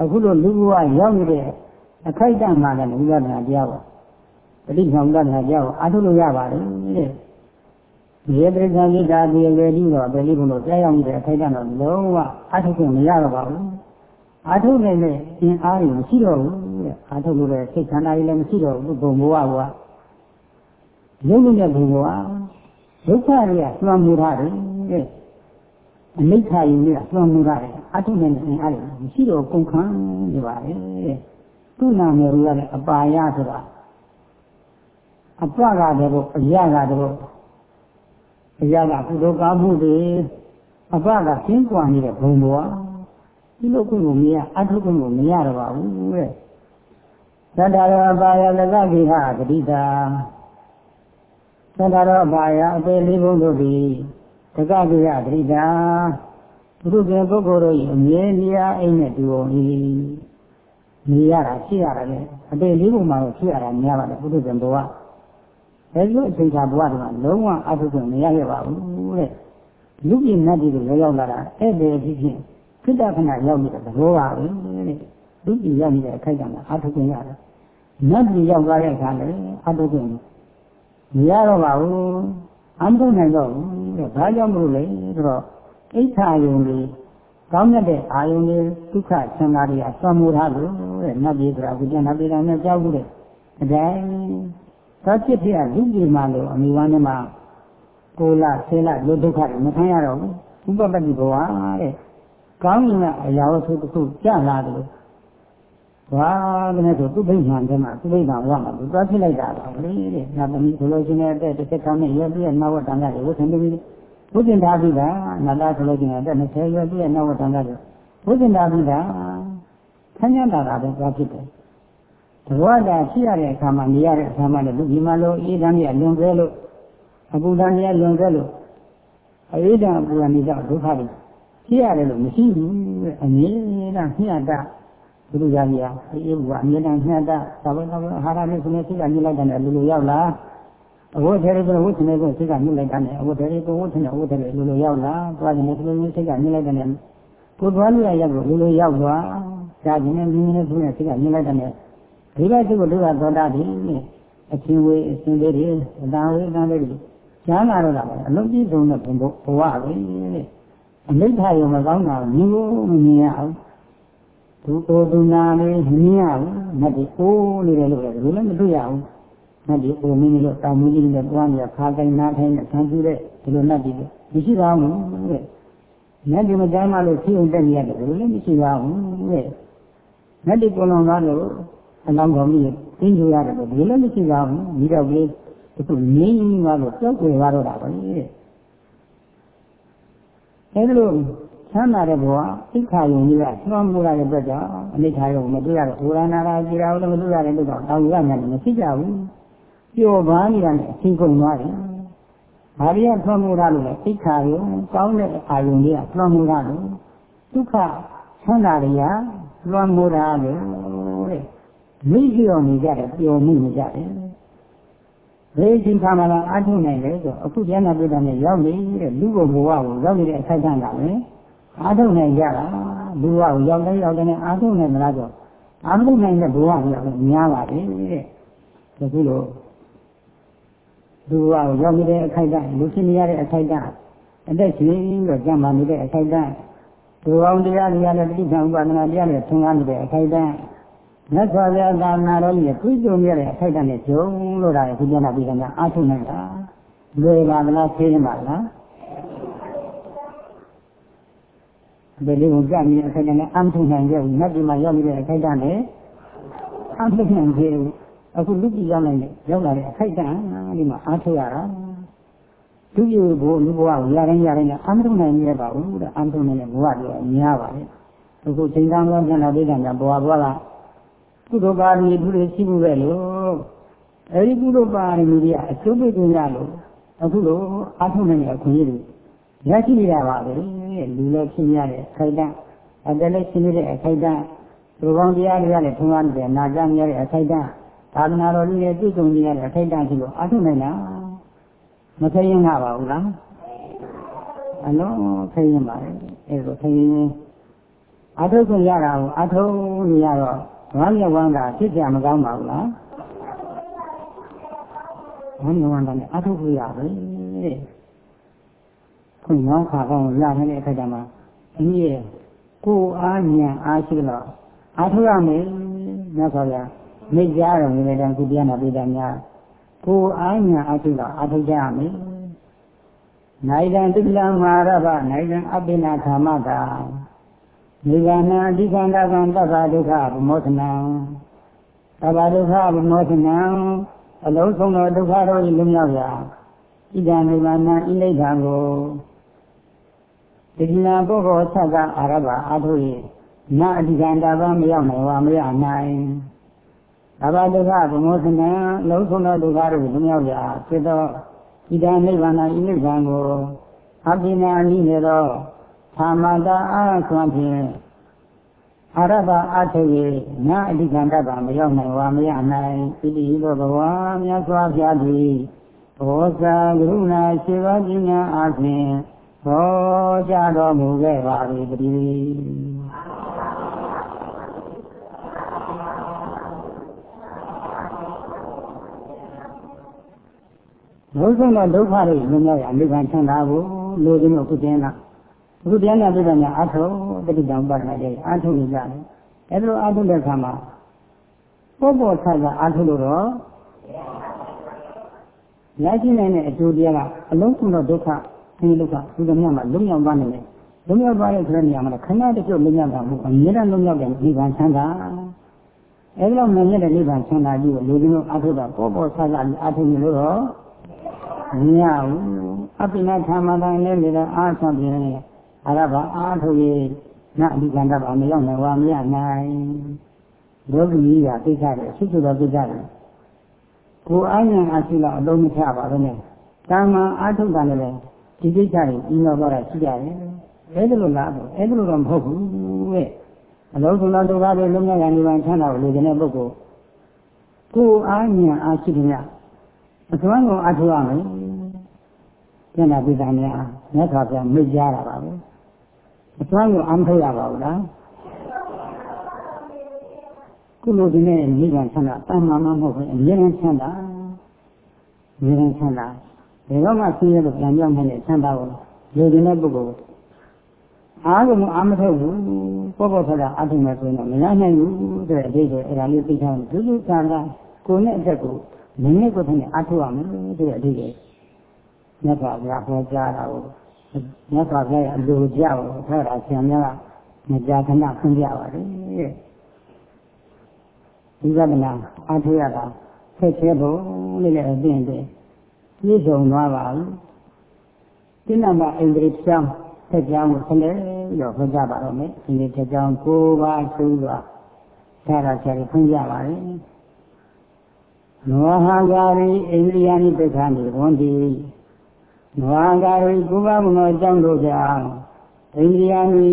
အခုလိုလူဘဝရောက်နေတဲ့ အခိုက်အတန့်မှာလည်းဝိပဿနာတရားပါပဋိသမုပ္ပါဒနာတရားကိုအားထုတ်လို့ရပါတယ်တဲ့ဒီပရိသမိတာဒီဝေဒီတော့ပဲလိဘုံတို့ကြားရောက်နေတဲ့အခိုက်အတန့်တော့လုံးဝအားထုတ်ခွင့်မရတော့ပါဘူးအားထုတ်နိုင်တဲ့အင်အားကြီးမရှိတော့ဘူးတဲ့အားထုတ်လို့တဲ့စိတ်ခန္ဓာကြီးလည်းမရှိတော့ဘူးဘုံဘဝကလုံးလုံးတဲ့ဘုံဘဝဒုက္ခတွေကလွှမ်းမိုးထားတယ်တဲ့အနိဋ္ဌာယုံတွေကသွန်မှုရတယ်အထုနဲ့နေအဲ့ဒါမရှိတော့ကုန်ခံနေပါလေ သူ့နာမည်ရရတဲ့အပါယဆိုတာအပကတည်းကအရကတည်းကအရကကုသိုလ်ကောင်းမှုတွေအပကကျင်းပွားနေတဲ့ဘုံဘောဒီလိုကုကိုမရအထုကုကိုမရတော့ပါဘူးတဲ့သတ္တရောအပါယလကကိဟဂတိတာသတ္တရောအပါယအပေလေးဘုံတို့သည်တက္ကပိယပရိဒါဘုရုရှင်ပုဂ္ဂိုလ်တို့၏အမြဲနေရာအိမ်နဲ့တူအောင်ဤ နေရတာရှိရတယ်လေအတိတ်လေးပုံမှာတော့ရှိရတာများပါတယ်ဘုရုရှင်ဘဝအဲဒီလိုအချိန်ခါဘဝကလုံးဝအထုပ်မရခဲ့ပါဘူးတဲ့လူပြည်နတ်ပြည်ကိုရောက်လာတာအဲ့ဒီအဖြစ်ဖြင့်ခိတ္တခဏရောက်နေတဲ့သဘောပါပဲတဲ့လူပြည်ရောက်နေတဲ့အခိုက်ကမှအထုပ်ရတယ်နတ်ပြည်ရောက်သွားတဲ့အခါလည်းအထုပ်မရတော့ပါဘူးအမှန်နိုင်တော့ဘူးတဲ့ဘာကြောင့်မလို့လဲဆိုတော့အိဋ္ဌာယုံတွေ ကောင်းတဲ့အာယုံတွေဒုက္ခဆန္ဒတွေအသွမ်းမိုးထားလို့တဲ့နတ်ပြည်ဆိုတာဘုရားနတ်ပြည်တော်နဲ့ကြောက်ဘူးတဲ့အတိုင်းသောဖြစ်ဖြစ်လူပြည်မှာလို့အမိဝမ်းထဲမှာကိုလဆဲလလို့ဒုက္ခတွေမခံရတော့ဘူးဥပပတ္တိဘဝတဲ့ကောင်းတဲ့အရာဝတ္ထုတစ်ခုကြလာတယ်လို့ဘာလဲဆိုသူ့ဘိမှန်ထဲမှာသူ့ဘိမှန်ဘဝမှာသူသွားဖြစ်လိုက်တာပါလေတဲ့။နောက်သမီးဆိုလို့ရှိရင်တဲ့တစ်ချက်ကောင်းနဲ့ရွယ်ပြီးနောက်ဝတ္တန်ရတယ်ဝတ်ဆင်ပြီး ဘုဇင်သာပြီကနာလာဆိုလို့ရှိရင်တဲ့20ရွယ်ပြီးနောက်ဝတ္တန်ရတယ်ဘုဇင်သာပြီကဆန်းရတာတာပဲသွားဖြစ်တယ်။ဘဝတာဖြစ်ရတဲ့အခါမှာနေရတဲ့အခါမှာလည်းလူဒီမှာလို့အေးတန်းကြီးလွန်ကဲလို့အပူတန်းကြီးလွန်ကဲလို့အေးတန်းအပူတန်းကြီးတော့ဒုက္ခတွေဖြစ်ရတယ်လို့မရှိဘူးတဲ့အမြဲတမ်းမြတ်တာဘုရားကြီးอ่ะအေးဘူးအမြဲတမ်းနှစ်တာသာဝေသာဝေအာဟာရနဲ့ဆိုနေစိတ်ကညှိလိုက်တယ်လူလူရောက်လာ အဝတ်ထဲကဝတ်ချင်တဲ့ကိုစိတ်ကညှိလိုက်တယ်အဝတ်ထဲကိုဝတ်ချင်တဲ့အဝတ်ထဲလူလူရောက်လာသွားခြင်းနဲ့ဆိုလို့စိတ်ကညှိလိုက်တယ်ကိုသွားလို့ရရောက်လို့လူလူရောက်သွားရှားခြင်းနဲ့မြင်းနဲ့ဆိုနေစိတ်ကညှိလိုက်တယ်ဒီဘက်စိတ်ကိုလူကသောတာဒီအချင်းဝေးအရှင်သေးတွေအတန်ဝေးအတန်သေးတွေရှားလာတော့တာပဲအလုံးကြီးဆုံးတဲ့ဘုံဘဝပဲတဲ့အမိဋ္ဌာယုံမကောင်းတာမြင်လို့မမြင်ရအောင်သူကိုသူနာလေးမမြင်ရဘူး။မတ်ဒီအိုးနေတယ်လို့လည်းဘယ်လိုလည်းမတွေ့ရဘူး။ မတ်ဒီအိုးမင်းတို့တောင်မင်းကြီးနဲ့တွားနေခါတိုင်းနားထိုင်နဲ့ဆန်းကျူတဲ့ဒီလိုနတ်ဒီမရှိပါဘူးတဲ့။နတ်ဒီမကြမ်းမလို့ဖြည့်ုံတက်နေရတယ်ဘယ်လိုလည်းမရှိပါဘူးတဲ့။နတ်ဒီကိုလွန်ကားလို့အလောင်းတော်ကြီးတင်းကြရတယ်ဘယ်လိုလည်းမရှိပါဘူး။ဒီတော့ကလေးသူငင်းငင်းသွားလို့ကြောက်ကြွယ်သွားတော့တာပဲတဲ့။အဲဒီလိုချမ်းသာတဲ့ဘဝသိခါယုံကြီးကသွမ်းမှုရတဲ့အတွက်ကြောင့်အနိဋ္ဌာယုံမတွေ့ရတော့ဝရဏရာကြည်ရာလည်းမတွေ့ရတဲ့အတွက်ကြောင့်တောင်ရမှလည်းမရှိကြဘူး ပျော်ပါးနေတာနဲ့အချင်းကုန်သွားတယ်ဘာရီကသွမ်းမှုရလို့လဲသိခါယုံကောင်းတဲ့အာယုံကြီးကသွမ်းမှုရလို့ဒုက္ခချမ်းသာတွေကသွမ်းမှုရလို့တဲ့မိလျော်နေကြတယ်ပျော်မှုနေကြတယ်ဘယ်ချိန်ခါမှလာအထုနိုင်လဲဆိုအခုကျမ်းစာပြတဲ့နဲ့ရောက်နေတဲ့လူဘဝကိုရောက်နေတဲ့အခိုက်အတန့်ကလည်းအားထုတ်နိုင်ကြတာလူဘဝကိုရောက်တိုင်းရောက်တိုင်းအားထုတ်နိုင်မလားဆိုအားမထုတ်နိုင်တဲ့ဘဝကလည်းများပါတယ်တဲ့ဒါကုလို့လူ ဘဝကိုရောက်နေတဲ့အခိုက်အတန့်လူရှင်နေရတဲ့အခိုက်အတန့်အသက်ရှင်ပြီးကြံပါနေတဲ့အခိုက်အတန့်ဒုအောင်တရားတွေကလည်းတိဋ္ဌာဥပဒနာတရားတွေသင်္ကားနေတဲ့အခိုက်အတန့်မြတ်စွာဘုရားသာနာတော်ကြီးပြည့်စုံရတဲ့အထိုက်တန်နဲ့ဂျုံလို့တာခုပြန်လာပြီးတော့အာထုနိုင်တာလွယ်ပါမလားသိရင်ပါလားဘယ်လိုကြမြင်အခိုက်အတန့်နဲ့အထုနိုင်ကြဘူးမြတ်ဒီမှာရောက်နေတဲ့အခိုက်အတန့်နဲ့အထုနိုင်ကြဘူး အခုလူကြည့်ရောက်နိုင်တယ်ရောက်လာတဲ့အခိုက်အတန့်ဒီမှာအာထုရတာသူ့ရဲ့ဘိုးလူဘဝကိုရတိုင်းရတိုင်းနဲ့အထုနိုင်ရပါဘူးတဲ့အထုနိုင်တဲ့ဘဝတွေများပါလေအခုချိန်ဆောင်လုံးပြန်လာပြီးတော့ဘဝဘဝကကုသိုလ်ပါရမီပြုလို့ရှိမှုပဲလို့အဲဒီကုသိုလ်ပါရမီတွေအကျိုးပေးကြရလို့အခုလိုအားထုတ်နိုင်တဲ့အခွင့်အရေးတွေရရှိရပါပဲလူလည်းဖြစ်ရတဲ့အခိုက်အတန့်အတလည်းရှိနေတဲ့အခိုက်အတန့်သူကောင်းတရားတွေကလည်းထုံးကားနေတယ်နာကြားနေရတဲ့အခိုက်အတန့် သာသနာတော်ကြီးရဲ့ပြည့်စုံနေရတဲ့အခိုက်အတန့်ရှိလို့အားထုတ်နိုင်တာမခရင်ငါပါဘူးလားအလုံးခရင်ပါလေအဲလိုခရင်အားထုတ်ခွင့်ရတာကိုအားထုတ်နေရတော့ဝမ်းမြောက်ဝမ်းသာဖြစ်ကြမကောင်းပါဘူးလားဝမ်းမြောက်ဝမ်းသာနဲ့အထုခွေရပဲတဲ့ခွင့်ရောခါကောင်းရနေတဲ့အခါကျမှအနည်းရဲ့ကိုယ်အားဉာဏ်အားရှိတော့အထုရမယ်မြတ်စွာဘုရား မိကြတော်မူတဲ့ကုတရားနာပိဒများကိုယ်အားဉာဏ်အားရှိတော့အထုကြရမယ်နိုင်တံတိလမာရဗနိုင်တံအပိနာခမတာနိဗ္ဗာန်အဓိကန္တကံသဗ္ဗဒုက္ခဗမောသနံသဗ္ဗဒုက္ခဗမောသနံအလုံးစုံသောဒုက္ခတို့၏လွမြောက်ရာဣဒံနိဗ္ဗာန်ဤနိဗ္ဗာန်ကိုဒီနာပုဂ္ဂိုလ်ဆက်ကအာရဘအာထု၏နအဓိကန္တကံမရောက်နိုင်ဝါမရနိုင် သဗ္ဗဒုက္ခဗမောသနံလုံးစုံသောဒုက္ခတို့လွမြောက်ရာဖြစ်သောဣဒံနိဗ္ဗာန်ဤနိဗ္ဗာန်ကိုအပိနာဤနေသောသာမတာအားဆွမ်းဖြင့်အရဘအထေယနာအဓိကံတတ်တာမရောက်နိုင်ဝါမရနိုင်ဤတိသောဘဝမြတ်စွာဘုရားသည်ဘောဇာကရုဏာရှိပါပညာအဖြင့်ဟောကြားတော်မူခဲ့ပါ၏တည်း ဘုရားကဒုက္ခတွေမြင်ရအနိဗ္ဗာန်ချမ်းသာကိုလိုချင်လို့ခုတင်တာအခုတရားနာပြတဲ့ညာအာထုတတိတံပါဒနာတွေအာထုနေကြတယ်အဲဒါလိုအာထုတဲ့အခါမှာပေါ်ပေါ်ဆဆအာထုလို့တော့ရရှိနိုင်တဲ့အကျိုးတရားကအလုံးစုံသောဒုက္ခဆင်းရဲဒုက္ခဒီလိုမျိုးမှာလုံးရောက်သွားနိုင်တယ်လုံးရောက်သွားတဲ့ခရနေရာမှာခဏတချို့လုံးရောက်တာမဟုတ်အမြဲတမ်းလုံးရောက်တဲ့နိဗ္ဗာန်ချမ်းသာအဲဒီလိုမြင်တဲ့နိဗ္ဗာန်ချမ်းသာကြီးကိုလူကြီးတို့အာထုတာပေါ်ပေါ်ဆဆအာထုနေလို့တော့ မရဘူးအပိနာထာမတိုင်းလည်းနေတာအားဆောင်ပြနေတယ်အရဘအားထုတ်ရင်နအဓိကံတပ်အမရောက်နိုင်ဝါမရနိုင်ဒုက္ခကြီးရာသိကြတယ်ဆစ်စုတော်သိကြတယ်ကိုအားဉာဏ်အရှိလောက်အလုံးမချပါဘူးနဲ့တာမန်အားထုတ်တာလည်းဒီကိစ္စကိုပြီးတော့တော့ရှိရတယ်အဲ့ဒါလိုလားအဲ့ဒါလိုတော့မဟုတ်ဘူးပဲအလုံးစုံသောဒုက္ခတွေလုံးဝရနေပါချမ်းသာကိုလူကျင်တဲ့ပုဂ္ဂိုလ်ကိုအားဉာဏ်အရှိတယ် အသွမ်းကိုအထောက်ရမယ်ကျန်တာပြည်သားများမြတ်စွာဘုရားမိတ်ကြတာပါပဲအသွမ်းကိုအမထုတ်ရပါဘူးလားကုလိုဒီနဲ့မိဘဆန္ဒတန်မှန်မှမဟုတ်ဘူးအမြဲတမ်းဆန္ဒအမြဲတမ်းဆန္ဒဘယ်တော့မှဆင်းရဲလို့ပြန်ပြောင်းနေတဲ့ဆန္ဒကိုလူဒီနဲ့ပုဂ္ဂိုလ်အားကမအာမထုတ်ဘူးပေါ်ပေါ်ထတာအထုံးမယ်ဆိုရင်တော့မရနိုင်ဘူးတဲ့အဓိပ္ပာယ်အဲ့ဒါလေးသိချင်တယ်သူကကကိုယ်နဲ့အသက်ကို နည်းနည်းကိုတည်းအထုရမယ်တဲ့အဓိပ္ပာယ်မြတ်စွာဘုရားဟောကြားတာကိုမြတ်စွာဘုရားရဲ့အလိုကြောက်ထားတာဆရာများကမကြာခဏဖွင့်ပြပါတယ်ဒီဝဒနာအထုရတာဆက်ချဲဖို့လေးလည်းအသိအသိပြည့်စုံသွားပါဘူးဒီနမအိန္ဒြေပြောင်းဆက်ကြောင်းကိုဆလဲရောဖွင့်ကြပါတော့မယ်ဒီနေ့ဆက်ကြောင်း၉ပါးသိုးသွားဆရာဆရာဖွင့်ကြပါတယ် နောဟဂာရိအိန္ဒြိယနိပက္ခနိဝန္တိနောဟဂာရိကုဘမနောအကြောင်းတို့ကြောင့်အိန္ဒြိယနိ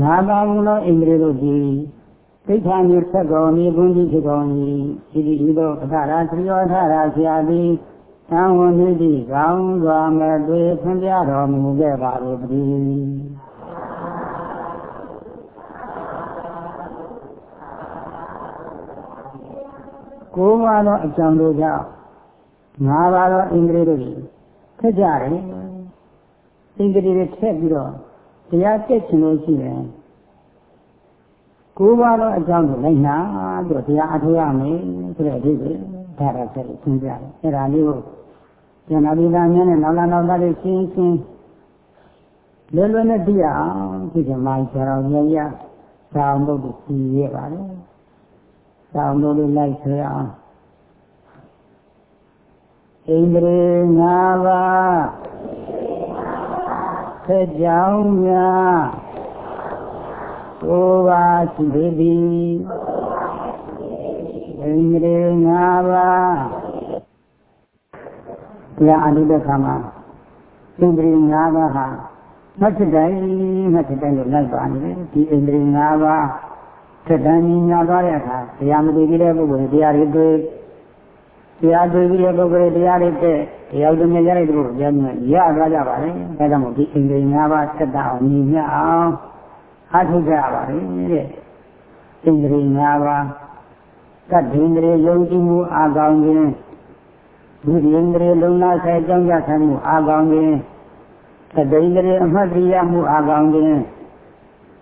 နာပါမနောအိန္ဒြေတို့သည်သိက္ခာနိသက်တော်နိဘုန်းကြီးဖြစ်တော်၏ဤသည်ဤသို့အထရာသရိယောထရာဆရာသည်သံဝန်ဤသည်ကောင်းစွာမဲ့သွေဖွင့်ပြတော်မူခဲ့ပါ၏တည်း ကိုးပါးသောအကြောင်းတို့ကြောင့်ငါးပါးသောအင်္ဂလိပ်တို့ထက်ကြတယ်အင်္ဂလိပ်တွေထက်ပြီးတော့တရားတက်ချင်လို့ရှိရင်ကိုးပါးသောအကြောင်းကိုလိုက်နာပြီးတော့တရားအထောက်ရမယ်ဆိုတဲ့အဓိပ္ပာယ်ဒါရဆက်ကိုသင်ပြတယ်အဲ့ဒါလေးကိုကျန်တော်ဒီသားများနဲ့နောက်လာနောက်သားလေးရှင်းရှင်းလွယ်လွယ်နဲ့သိရအောင်ဒီကမှဆရာတော်ကြီးရသာအောင်လုပ်ပြီးစီရပါတယ် သာအောင်လုပ်လို့လိုက်ဆွဲအောင်ဣန္ဒြေ၅ပါးဆက်ကြောင်းများကိုယ်ပါရှိသေးသည်ဣန္ဒြေ၅ပါးဒီအတုတ္တခါမှာဣန္ဒြေ၅ပါးဟာမတ်တိုင်းမတ်တိုင်းလို့လိုက်ပါနေတယ်ဒီဣန္ဒြေ၅ပါး ထက်တန်းကြီးညာသွားတဲ့အခါတရားမသိသေးတဲ့ပုဂ္ဂိုလ်တရားတွေတွေ့တရားတွေ့ပြီးတဲ့ပုဂ္ဂိုလ်တရားတွေတဲ့တရားတွေမြင်ကြတဲ့ပုဂ္ဂိုလ်တရားမြင်ရသွားကြပါလေဒါကြောင့်မို့ဒီဣန္ဒြေ၅ပါးဆက်တအောင်ညီမျှအောင်အားထုတ်ကြပါလေတဲ့ဣန္ဒြေ၅ပါးသတ္တိန္ဒြေယုံကြည်မှုအာကောင်းခြင်းဒုတိယန္ဒြေလုံနာဆိုင်ကြောင့်ကြဆံမှုအာကောင်းခြင်းသတ္တိန္ဒြေအမှတ်တရမှုအာကောင်းခြင်း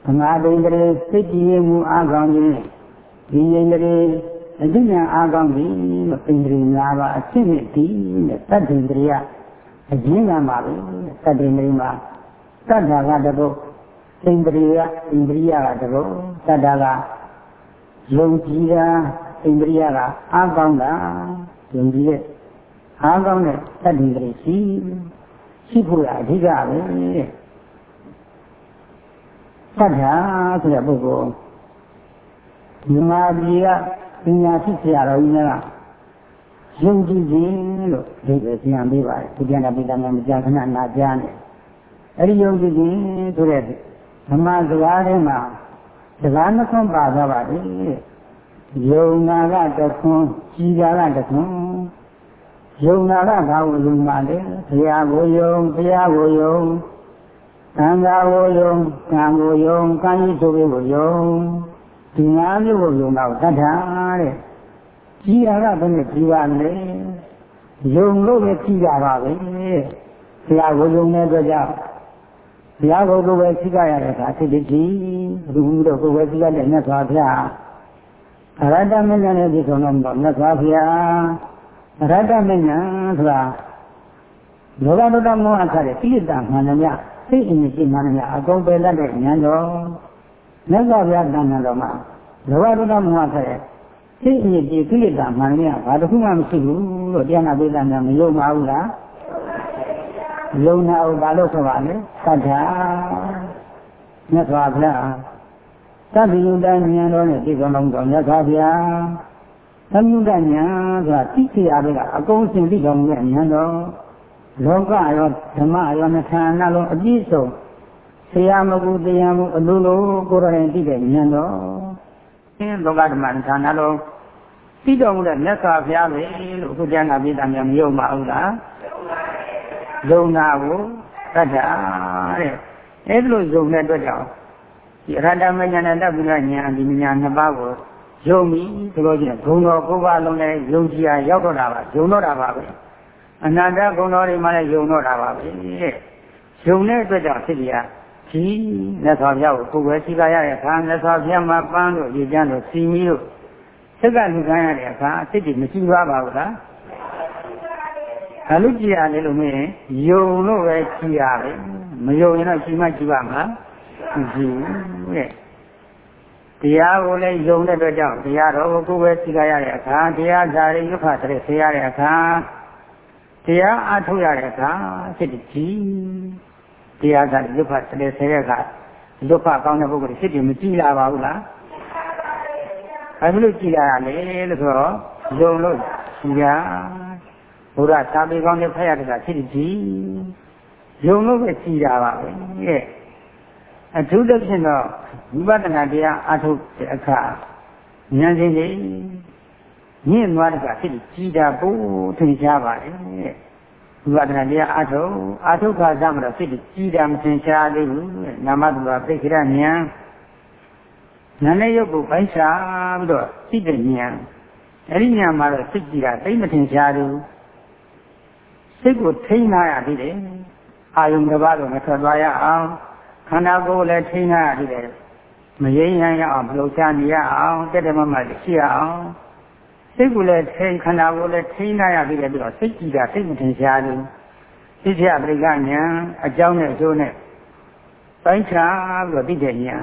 သမာဓိန္ဒြေစိတ်ကြည်မှုအာကောင်းခြင်းဒီန္ဒြေအဉ္ဉာအာကောင်းပြီလို့ဣန္ဒြေ၅ပါးအဖြစ်နဲ့ဒီနဲ့သတ္တိန္ဒြေကအရင်းကမှာပဲသတ္တိန္ဒြေမှာသတ္တာကတပုတ်ဣန္ဒြေကဣန္ဒြိယကတပုတ်သတ္တာကယုံကြည်တာဣန္ဒြိယကအာကောင်းတာယုံကြည်တဲ့အားကောင်းတဲ့သတ္တိန္ဒြေရှိရှိဖို့အဓိကပဲတဲ့ သတ္တာဆိုတဲ့ပုဂ္ဂိုလ်မြမာပြည်ကပညာရှိဆရာတော်ကြီးကယုံကြည်ခြင်းလို့ဒီပဲသင်ပေးပါတယ်ဒီပြန်တာပိတ္တမမကြာခဏနာကြားနေအဲ့ဒီယုံကြည်ခြင်းဆိုတဲ့ဓမ္မစကားထဲမှာစကားနှခွန်းပါသွားပါတယ်ယုံနာကတခွန်းကြည်တာကတခွန်းယုံနာကဘာကိုယုံပါလဲဘုရားကိုယုံဘုရားကိုယုံ သံဃာကိုယုံကံကိုယုံကံကြီးဆိုပြီးကိုယုံဒီငါးမျိုးကိုယုံတော့တတ်တာတဲ့ကြီးတာကဘယ်နဲ့ကြီးပါလဲယုံလို့ပဲကြီးတာပါပဲဘုရားကိုယုံတဲ့အတွက်ကြောင့်ဘုရားကိုကိုယ်ပဲကြီးကြရတဲ့အခါစိတ်တည်းဘုရားတို့ကိုယ်ပဲကြီးရတဲ့မြတ်စွာဘုရားအရဟတမဉ္ဇဉ်နဲ့ဒီဆုံးတော့မြတ်စွာဘုရားအရဟတမဉ္ဇဉ်ဆိုတာလောဘဒေါသမောဟခါတဲ့ပြိတ္တာမှန်တယ်မြ စိတ်အင်းကြီးမှန်တယ်မြအကုန်ပယ်တတ်တဲ့ဉာဏ်တော်မြတ်စွာဘုရားတန်ခါတော်မှာလောဘဒေါသမောဟဆက်ရဲ့စိတ်အမြစ်ကြီးကိလေသာမှန်နေရဘာတစ်ခုမှမရှိဘူးလို့တရားနာပိဋကများမယုံပါဘူးလားယုံနာအောင်ဘာလို့ဆိုပါလဲသတ္တာမြတ်စွာဘုရားသဗ္ဗယုတ္တဉာဏ်တော်နဲ့ဒီကောင်တော်မြတ်စွာဘုရားသဗ္ဗယုတ္တဉာဏ်ဆိုတာသိစီရတွေကအကုန်စင်သိတော်မူတဲ့ဉာဏ်တော် လောကရောဓမ္မရောနှခန္ဓာလုံးအပြည့်စုံဆရာမကူတရားမှုအလိုလိုကိုယ်တော်ရင်သိတဲ့ဉာဏ်တော်အင်းလောကဓမ္မဌာနလုံးသိတော်မူတဲ့မြတ်စွာဘုရားပဲလို့အခုကျမ်းဂန်ပြတာများမယုံပါဘူးလားယုံတာကိုတတ်တာတဲ့အဲ့ဒီလိုယုံတဲ့အတွက်ကြောင့်ဒီအရဟတမဉာဏ်နဲ့တပ်ပြီးတော့ဉာဏ်ဒီဉာဏ်နှစ်ပါးကိုယုံပြီဆိုလို့ချင်းဂုံတော်ကိုးပါးလုံးနဲ့ယုံကြည်ရရောက်တော့တာပါယုံတော့တာပါပဲ အနန္တဂုံတော်တွေမှလည်းယုံတော့တာပါပဲတဲ့ယုံတဲ့အတွက်ကြောင့်ဖြစ်ရကြီးမြတ်စွာဘုရားကိုကိုယ်ပဲသိပါရတဲ့အခါမြတ်စွာဘုရားမှာပန်းတို့ရေကျမ်းတို့စီမီတို့သက်ကလူခံရတဲ့အခါအစ်စ်မရှိပါပါဘူးလားဘာလို့ကြည်ရတယ်လို့မင်းယုံလို့ပဲကြည်ရတယ်မယုံရင်တော့ကြည်မှကြည်ပါမလားမကြည်ဘူးတဲ့တရားကိုလည်းယုံတဲ့အတွက်ကြောင့်တရားတော်ကိုကိုယ်ပဲသိကြရတဲ့အခါတရားဓာရီယုခတဲ့ဆေးရတဲ့အခါ တရားအထုတ်ရတဲ့အခါစိတ်ကြည်တရားကလွတ်ဖတ်တယ်ဆဲတဲ့အခါလွတ်ဖတ်ကောင်းတဲ့ပုဂ္ဂိုလ်စိတ်တွေမကြည်လာပါဘူးလားဘာလို့ကြည်လာရလဲလို့ဆိုတော့ယုံလို့ကြည်ရဘုရားသာပေကောင်းတဲ့ဖတ်ရတဲ့အခါစိတ်ကြည်ယုံလို့ပဲကြည်တာပါပဲတဲ့အထူးသဖြင့်တော့ဝိပဿနာတရားအထုတ်တဲ့အခါဉာဏ်ရှင်ကြီး ညင့်သွားတဲ့အခါစိတ်ကြည်တာပို့ထင်ရှားပါတယ်ဝိပဿနာတရားအထုတ်အထုတ်ခါစမှာတော့စိတ်ကြီးတာမသင်ရှားသေးဘူးနာမတူတာသိက္ခရဉာဏ်နာနဲ့ရုပ်ကိုပိုင်းခြားပြီးတော့သိတဲ့ဉာဏ်အဲဒီဉာဏ်မှာတော့စိတ်ကြီးတာသိမထင်ရှားဘူးစိတ်ကိုထိန်းနာရသေးတယ်အာယုံတစ်ပါးတော့မထွက်သွားရအောင်ခန္ဓာကိုယ်လည်းထိန်းနာရသေးတယ်မရင်းရရအောင်မလုပ်ချနေရအောင်တက်တယ်မမရှိရအောင် စိတ်ကလည်းထိန်ခန္ဓာကိုလည်းထိန်းနိုင်ရပြီးတယ်ပြီးတော့စိတ်ကြည်တာစိတ်မထင်ရှားဘူးသိချပရိကညာအကြောင်းနဲ့အကျိုးနဲ့ပိုင်းခြားပြီးတော့သိတဲ့ညာ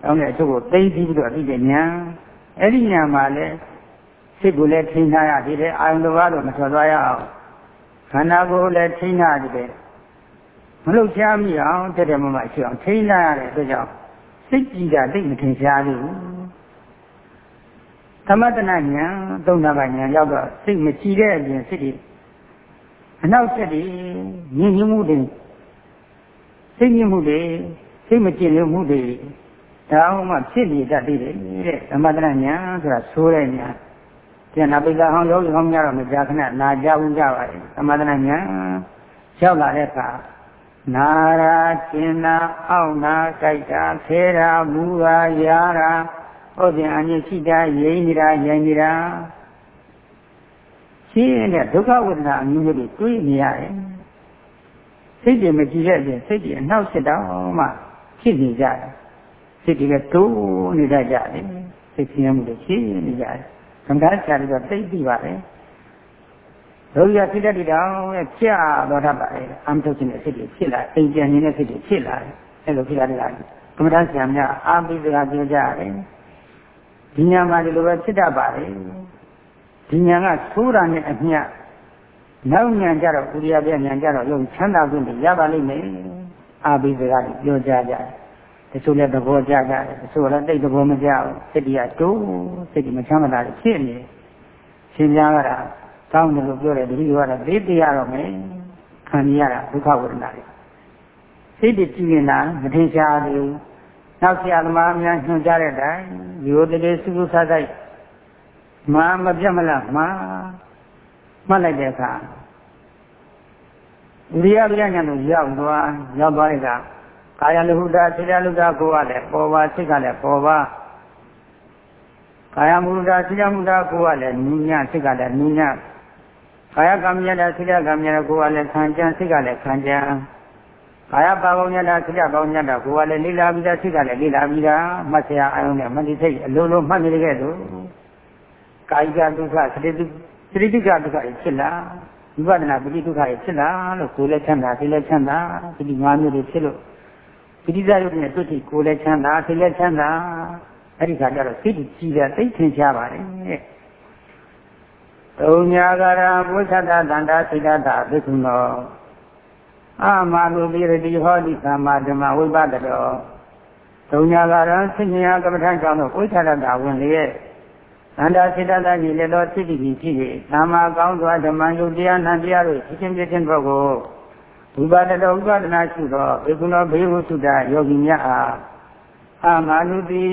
အကြောင်းနဲ့အကျိုးကိုသိသိပြီးတော့သိတဲ့ညာအဲ့ဒီညာမှာလည်းစိတ်ကိုလည်းထိန်းထားရသေးတယ်အာယုံတော်ကတော့မထွက်သွားရအောင်ခန္ဓာကိုယ်လည်းထိန်းထားရတယ်မလှုပ်ရှားမိအောင်တက်တယ်မမရှိအောင်ထိန်းထားရတဲ့အတွက်ကြောင့်စိတ်ကြည်တာသိမထင်ရှားဘူး သမတနာညာသုံးနာကညာရောက်တော့စိတ်မကြည်တဲ့အပြင်စိတ်တွေအနောက်ဆက်တွေညင်ညမှုတွေစိတ်ညစ်မှုတွေစိတ်မကြည်လို့မှုတွေဒါမှဖြစ်နေတတ်သေးတယ်တဲ့သမတနာညာဆိုတာဆိုးတဲ့ညာကျန်တာပိဿဟောင်းယောဂီဟောင်းများတော့မကြာခဏနာကြဘူးကြပါလေသမတနာညာရောက်လာတဲ့အခါနာရာကျင်နာအောက်နာကြိုက်တာဖေးတာမူတာရာတာ ဟုတ်တယ်အမြင့်ရှိတာရိမ့်နေတာရိုင်နေတာရှိတဲ့ဒုက္ခဝေဒနာအမျိုးမျိုးတွေတွေးနေရတယ်စိတ်တွေမကြည့်တဲ့အပြင်စိတ်တွေအနှောက်ဖြစ်တော့မှဖြစ်နေကြတယ်စိတ်တွေကတိုးနေတတ်ကြတယ်စိတ်ဆင်းရဲမှုတွေရှိနေကြတယ်ကံကားချာပြီးတော့သိသိပါတယ်ဒုက္ခဖြစ်တဲ့တောင်ရဲ့ကြာတော့တတ်ပါလေအမထုတ်ခြင်းတဲ့စိတ်တွေဖြစ်လာအိမ်ပြန်နေတဲ့စိတ်တွေဖြစ်လာတယ်အဲ့လိုဖြစ်လာတဲ့ကကမ္မဋ္ဌာန်းဆရာများအာပိစကားပြောကြတယ် ဒီညာမှာဒီလိုပဲဖြစ်တတ်ပါလေဒီညာကသိုးတာနဲ့အမျှနောက်ညာကြတော့ဥရိယပြညာကြတော့ယုံချမ်းသာခွင့်ရပါလိမ့်မယ်အာပိစကားပြောကြကြတယ်တချို့လည်းသဘောကျကြတယ်တချို့လည်းတိတ်သဘောမကျဘူးစိတ်ကြီးကတိုးစိတ်ကြီးမချမ်းသာတာဖြစ်နေရှင်ပြားကတာကောင်းတယ်လို့ပြောတယ်တတိယကတော့သိတရားတော့မယ်ခံရတာဒုက္ခဝေဒနာတွေစိတ်တည်ကြည်နေတာမထင်ရှားသေးဘူး နောက်ဆရာသမားများညွှန်ကြားတဲ့အတိုင်းရိုးတလေးစုစုဆဆိုင်မာမပြတ်မလားမာမှတ်လိုက်တဲ့အခါဝိရိယပြညာတို့ရောက်သွားရောက်သွားတဲ့အခါကာယလူဟုတာစေတလူတာကိုယ်ကလည်းပေါ်ပါစိတ်ကလည်းပေါ်ပါကာယမူတာစေတမူတာကိုယ်ကလည်းနူးညံ့စိတ်ကလည်းနူးညံ့ကာယကံမြတ်တာစိတကံမြတ်တာကိုယ်ကလည်းခံကြံစိတ်ကလည်းခံကြံ ကာယပါကောင်းမြတ်တာစိတကောင်းမြတ်တာကိုယ်ကလည်းလိလာပြီးသားစိတ်ကလည်းလိလာပြီးသားမှတ်စရာအယုံနဲ့မတိစိတ်အလိုလိုမှတ်နေကြတဲ့ကာယကဒုက္ခစတိတုစတိတုကဒုက္ခဖြစ်လာဝိပဿနာပဋိဒုက္ခဖြစ်လာလို့ကိုယ်လည်းချမ်းသာစိတ်လည်းချမ်းသာဒီငါးမျိုးတွေဖြစ်လို့ပဋိသရုပ်နဲ့တွေ့ထိကိုယ်လည်းချမ်းသာစိတ်လည်းချမ်းသာအဲ့ဒီခါကျတော့စိတ်ကြည်တာသိထင်ရှားပါတယ်တဲ့သုံးညာကရာဘုသတ္တတန္တာစိတ္တဘိက္ခုနော အာမလုပိရတိဟောတိသမ္မာဓမ္မဝိပဒတောသုံးညာကရာစိညာကမ္မထံကြောင့်ဘုသတ္တဝင်လျက်တန္တာစိတ္တကြီးလည်းတော်စိတ္တိကြီးဖြစ်၍သမ္မာကောင်းစွာဓမ္မယုတ်တရားနှံတရားတို့ဖြစ်ခြင်းဖြစ်ခြင်းတို့ကိုဝိပဒတောဥပဒနာရှိသောဘိက္ခုနောဘေဟုသုတယောဂီများအားအာမလုတိ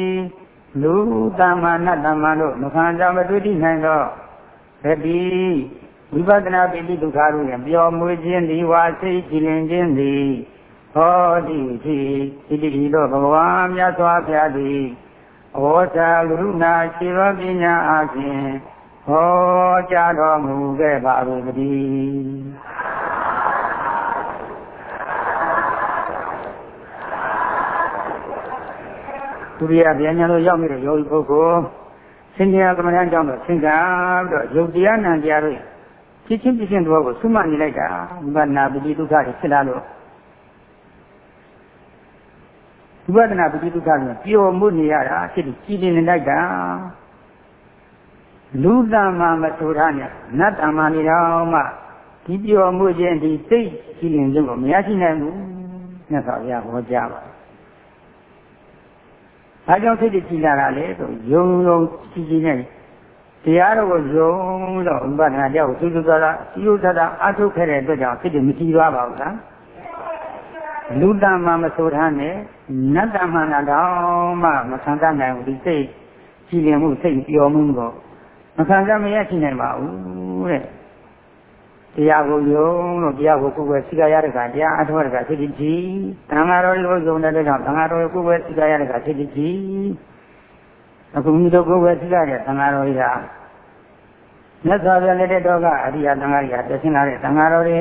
လူသမ္မာနတ္တမတို့မခံကြမတွေ့တိနိုင်သောသတိ ဝိပဿနာပိဋိဒုက္ခတို့ရဲ့ပျော်မွေးခြင်းဒီဝါစိတ်ကြည်လင်ခြင်းသည်ဟောတိတိဣတိဤသို့ဘဂဝါမြတ်စွာဘုရားသည်ဩဇာကရုဏာရှိသောပညာအပြင်ဟောကြားတော်မူခဲ့ပါ၏တည်းသူရိယဗျာညာတို့ရောက်နေတဲ့ယောဂီပုဂ္ဂိုလ်သင်္ကြန်ကမ္မဋ္ဌာန်းကြောင့်တော့သင်္ကာပြီးတော့ယုတ်တရားနာတရားတွေ ဖြစ်ချင်းဖြစ်ချင်းတို့ကိုဆုမှတ်နေလိုက်တာဝိပဿနာပဋိဒုက္ခတွေဖြစ်လာလို့ဝိပဿနာပဋိဒုက္ခတွေပျော်မှုနေရတာဖြစ်ပြီးကြည်နေလိုက်တာလူသမမဆိုထားနဲ့နတ်တမနေတော့မှဒီပျော်မှုခြင်းဒီစိတ်ကြည်လင်ခြင်းကိုမရရှိနိုင်ဘူးမြတ်စွာဘုရားဟောကြားပါဘာကြောင့်စိတ်ကြည်လာတာလဲဆိုယုံယုံကြည်ကြည်နဲ့ တရားတော်ကိုယုံတော့ဥပဒနာကြောင့်သုသုသာသာစီယုသတာအထုတ်ခဲ့တဲ့အတွက်ကြောင့်စိတ်တွေမကြည်သွားပါဘူးလားလူတ္တမမဆိုထားနဲ့နတ်တမနာတော့မှမခံတတ်နိုင်ဘူးဒီစိတ်ကြည်လင်မှုစိတ်ပျော်မှုကိုမခံတတ်မရရှိနိုင်ပါဘူးတဲ့တရားကိုယုံလို့တရားကိုကိုယ်ပဲစိကရတဲ့ကတရားအထောက်တဲ့ကစိတ်ကြီးသံဃာတော်ကိုယုံတဲ့ကြောင့်သံဃာတော်ကိုယ်ပဲစိကရတဲ့ကစိတ်ကြီး အခုမိတို့ကိုယ်ပဲစိကရတဲ့သံဃာတော်ကြီးကမြတ်စွာဘုရားလက်တဲ့တော်ကအရိယာသံဃာကြီးကပြည့်စင်လာတဲ့သံဃာတော်တွေ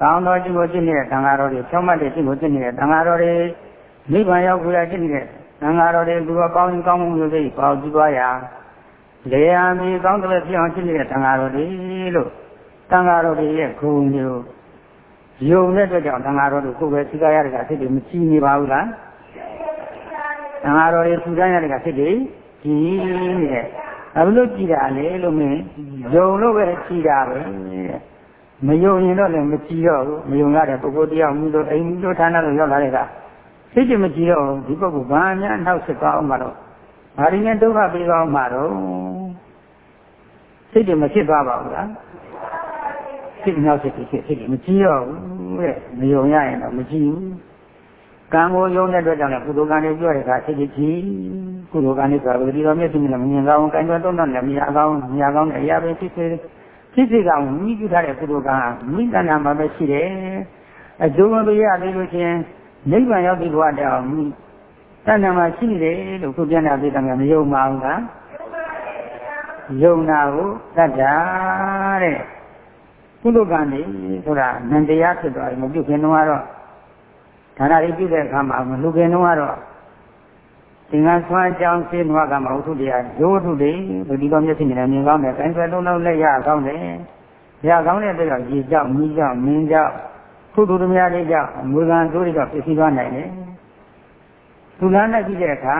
ကောင်းတော်ကျင့်ကိုကျင့်နေတဲ့သံဃာတော်တွေဖြောင်းမတ်တဲ့ကျင့်ကိုကျင့်နေတဲ့သံဃာတော်တွေနိဗ္ဗာန်ရောက်ကြရကျင့်နေတဲ့သသံဃာတော်တွေသူအကောင်းကောင်းမှုမျိုးစိတ်ပေါကြည့်သွားရာလေယာမီကောင်းတဲ့ဖြစ်အောင်ဖြစ်နေတဲ့သံဃာတော်တွေလို့သံဃာတော်တွေရဲ့ဂုဏ်မျိုးယုံတဲ့အတွက်ကြောင့်သံဃာတော်တို့ကိုယ်ပဲသိကြရတဲ့ကစိတ်တွေမကြည့်နေပါဘူးလား သံဃာတော်တွေထူထမ်းရတဲ့ကစိတ်တွေကြည်နေတဲ့ဘာလို့ကြည်တာလဲလို့မင်းယုံလို့ပဲကြည်တာပဲမယုံရင်တော့လည်းမကြည်တော့ဘူးမယုံရတဲ့ပုဂ္ဂိုလ်တရားမျိုးတို့အိမ်မျိုးဌာနတို့ရောက်လာတဲ့ကစိတ်ကြမကြည်တော့ဒီပုဂ္ဂိုလ်ဘာများနောက်ဆက်သွားအောင်မလို့ဘာရင်းနဲ့ဒုက္ခပေးသွားအောင်မတော့စိတ်ကြမဖြစ်သွားပါဘူးလားစိတ်နောက်ဆက်ဖြစ်စိတ်ကြမကြည်တော့ဘူးတဲ့မယုံရရင်တော့မကြည်ဘူး ကံကိုယုံတဲ့အတွက်ကြောင့်လည်းကုသိုလ်ကံတွေပြောတဲ့အခါစိတ်ကြည်ကုသိုလ်ကံတွေဆိုတာဒီလိုမျက်စိနဲ့မမြင်ကောင်းကံကြွတော့တော့လည်းမြင်ကောင်းမြင်ကောင်းတဲ့အရာပဲဖြစ်စေဖြစ်စေကောင်မိပြုထားတဲ့ကုသိုလ်ကံမိတဏ္ဍာမှာပဲရှိတယ်အကျိုးမပေးရသေးလို့ချင်းနိဗ္ဗာန်ရောက်ပြီးဘဝတောင်မိတဏ္ဍာမှာရှိနေတယ်လို့ခုပြန်လာပြီးတော့မယုံပါဘူးကယုံနာကိုတတ်တာတဲ့ကုသိုလ်ကံတွေဆိုတာနန္တရားဖြစ်သွားတယ်မပြုခင်တော့ကတော့ ဒါနတွေပြုတဲ့အခါမှာမလူခင်တော့ကတော့သင်္ကန်းဆွမ်းကြောင်းစေနွားကမဟုတ်သူတရားရိုးထုတွေဒီလိုမျက်စိနဲ့မြင်ကောင်းတယ်။အဲဒါလုံးလုံးလက်ရကောင်းတယ်။ရကောင်းတဲ့အတွက်ရေကြောက်၊မြီးကြောက်၊မင်းကြောက်ခုသူတို့များလေးကြောက်ငွေကံတို့တွေတော့ပြည့်စည်သွားနိုင်တယ်။သူလန်းလိုက်ပြီးတဲ့အခါ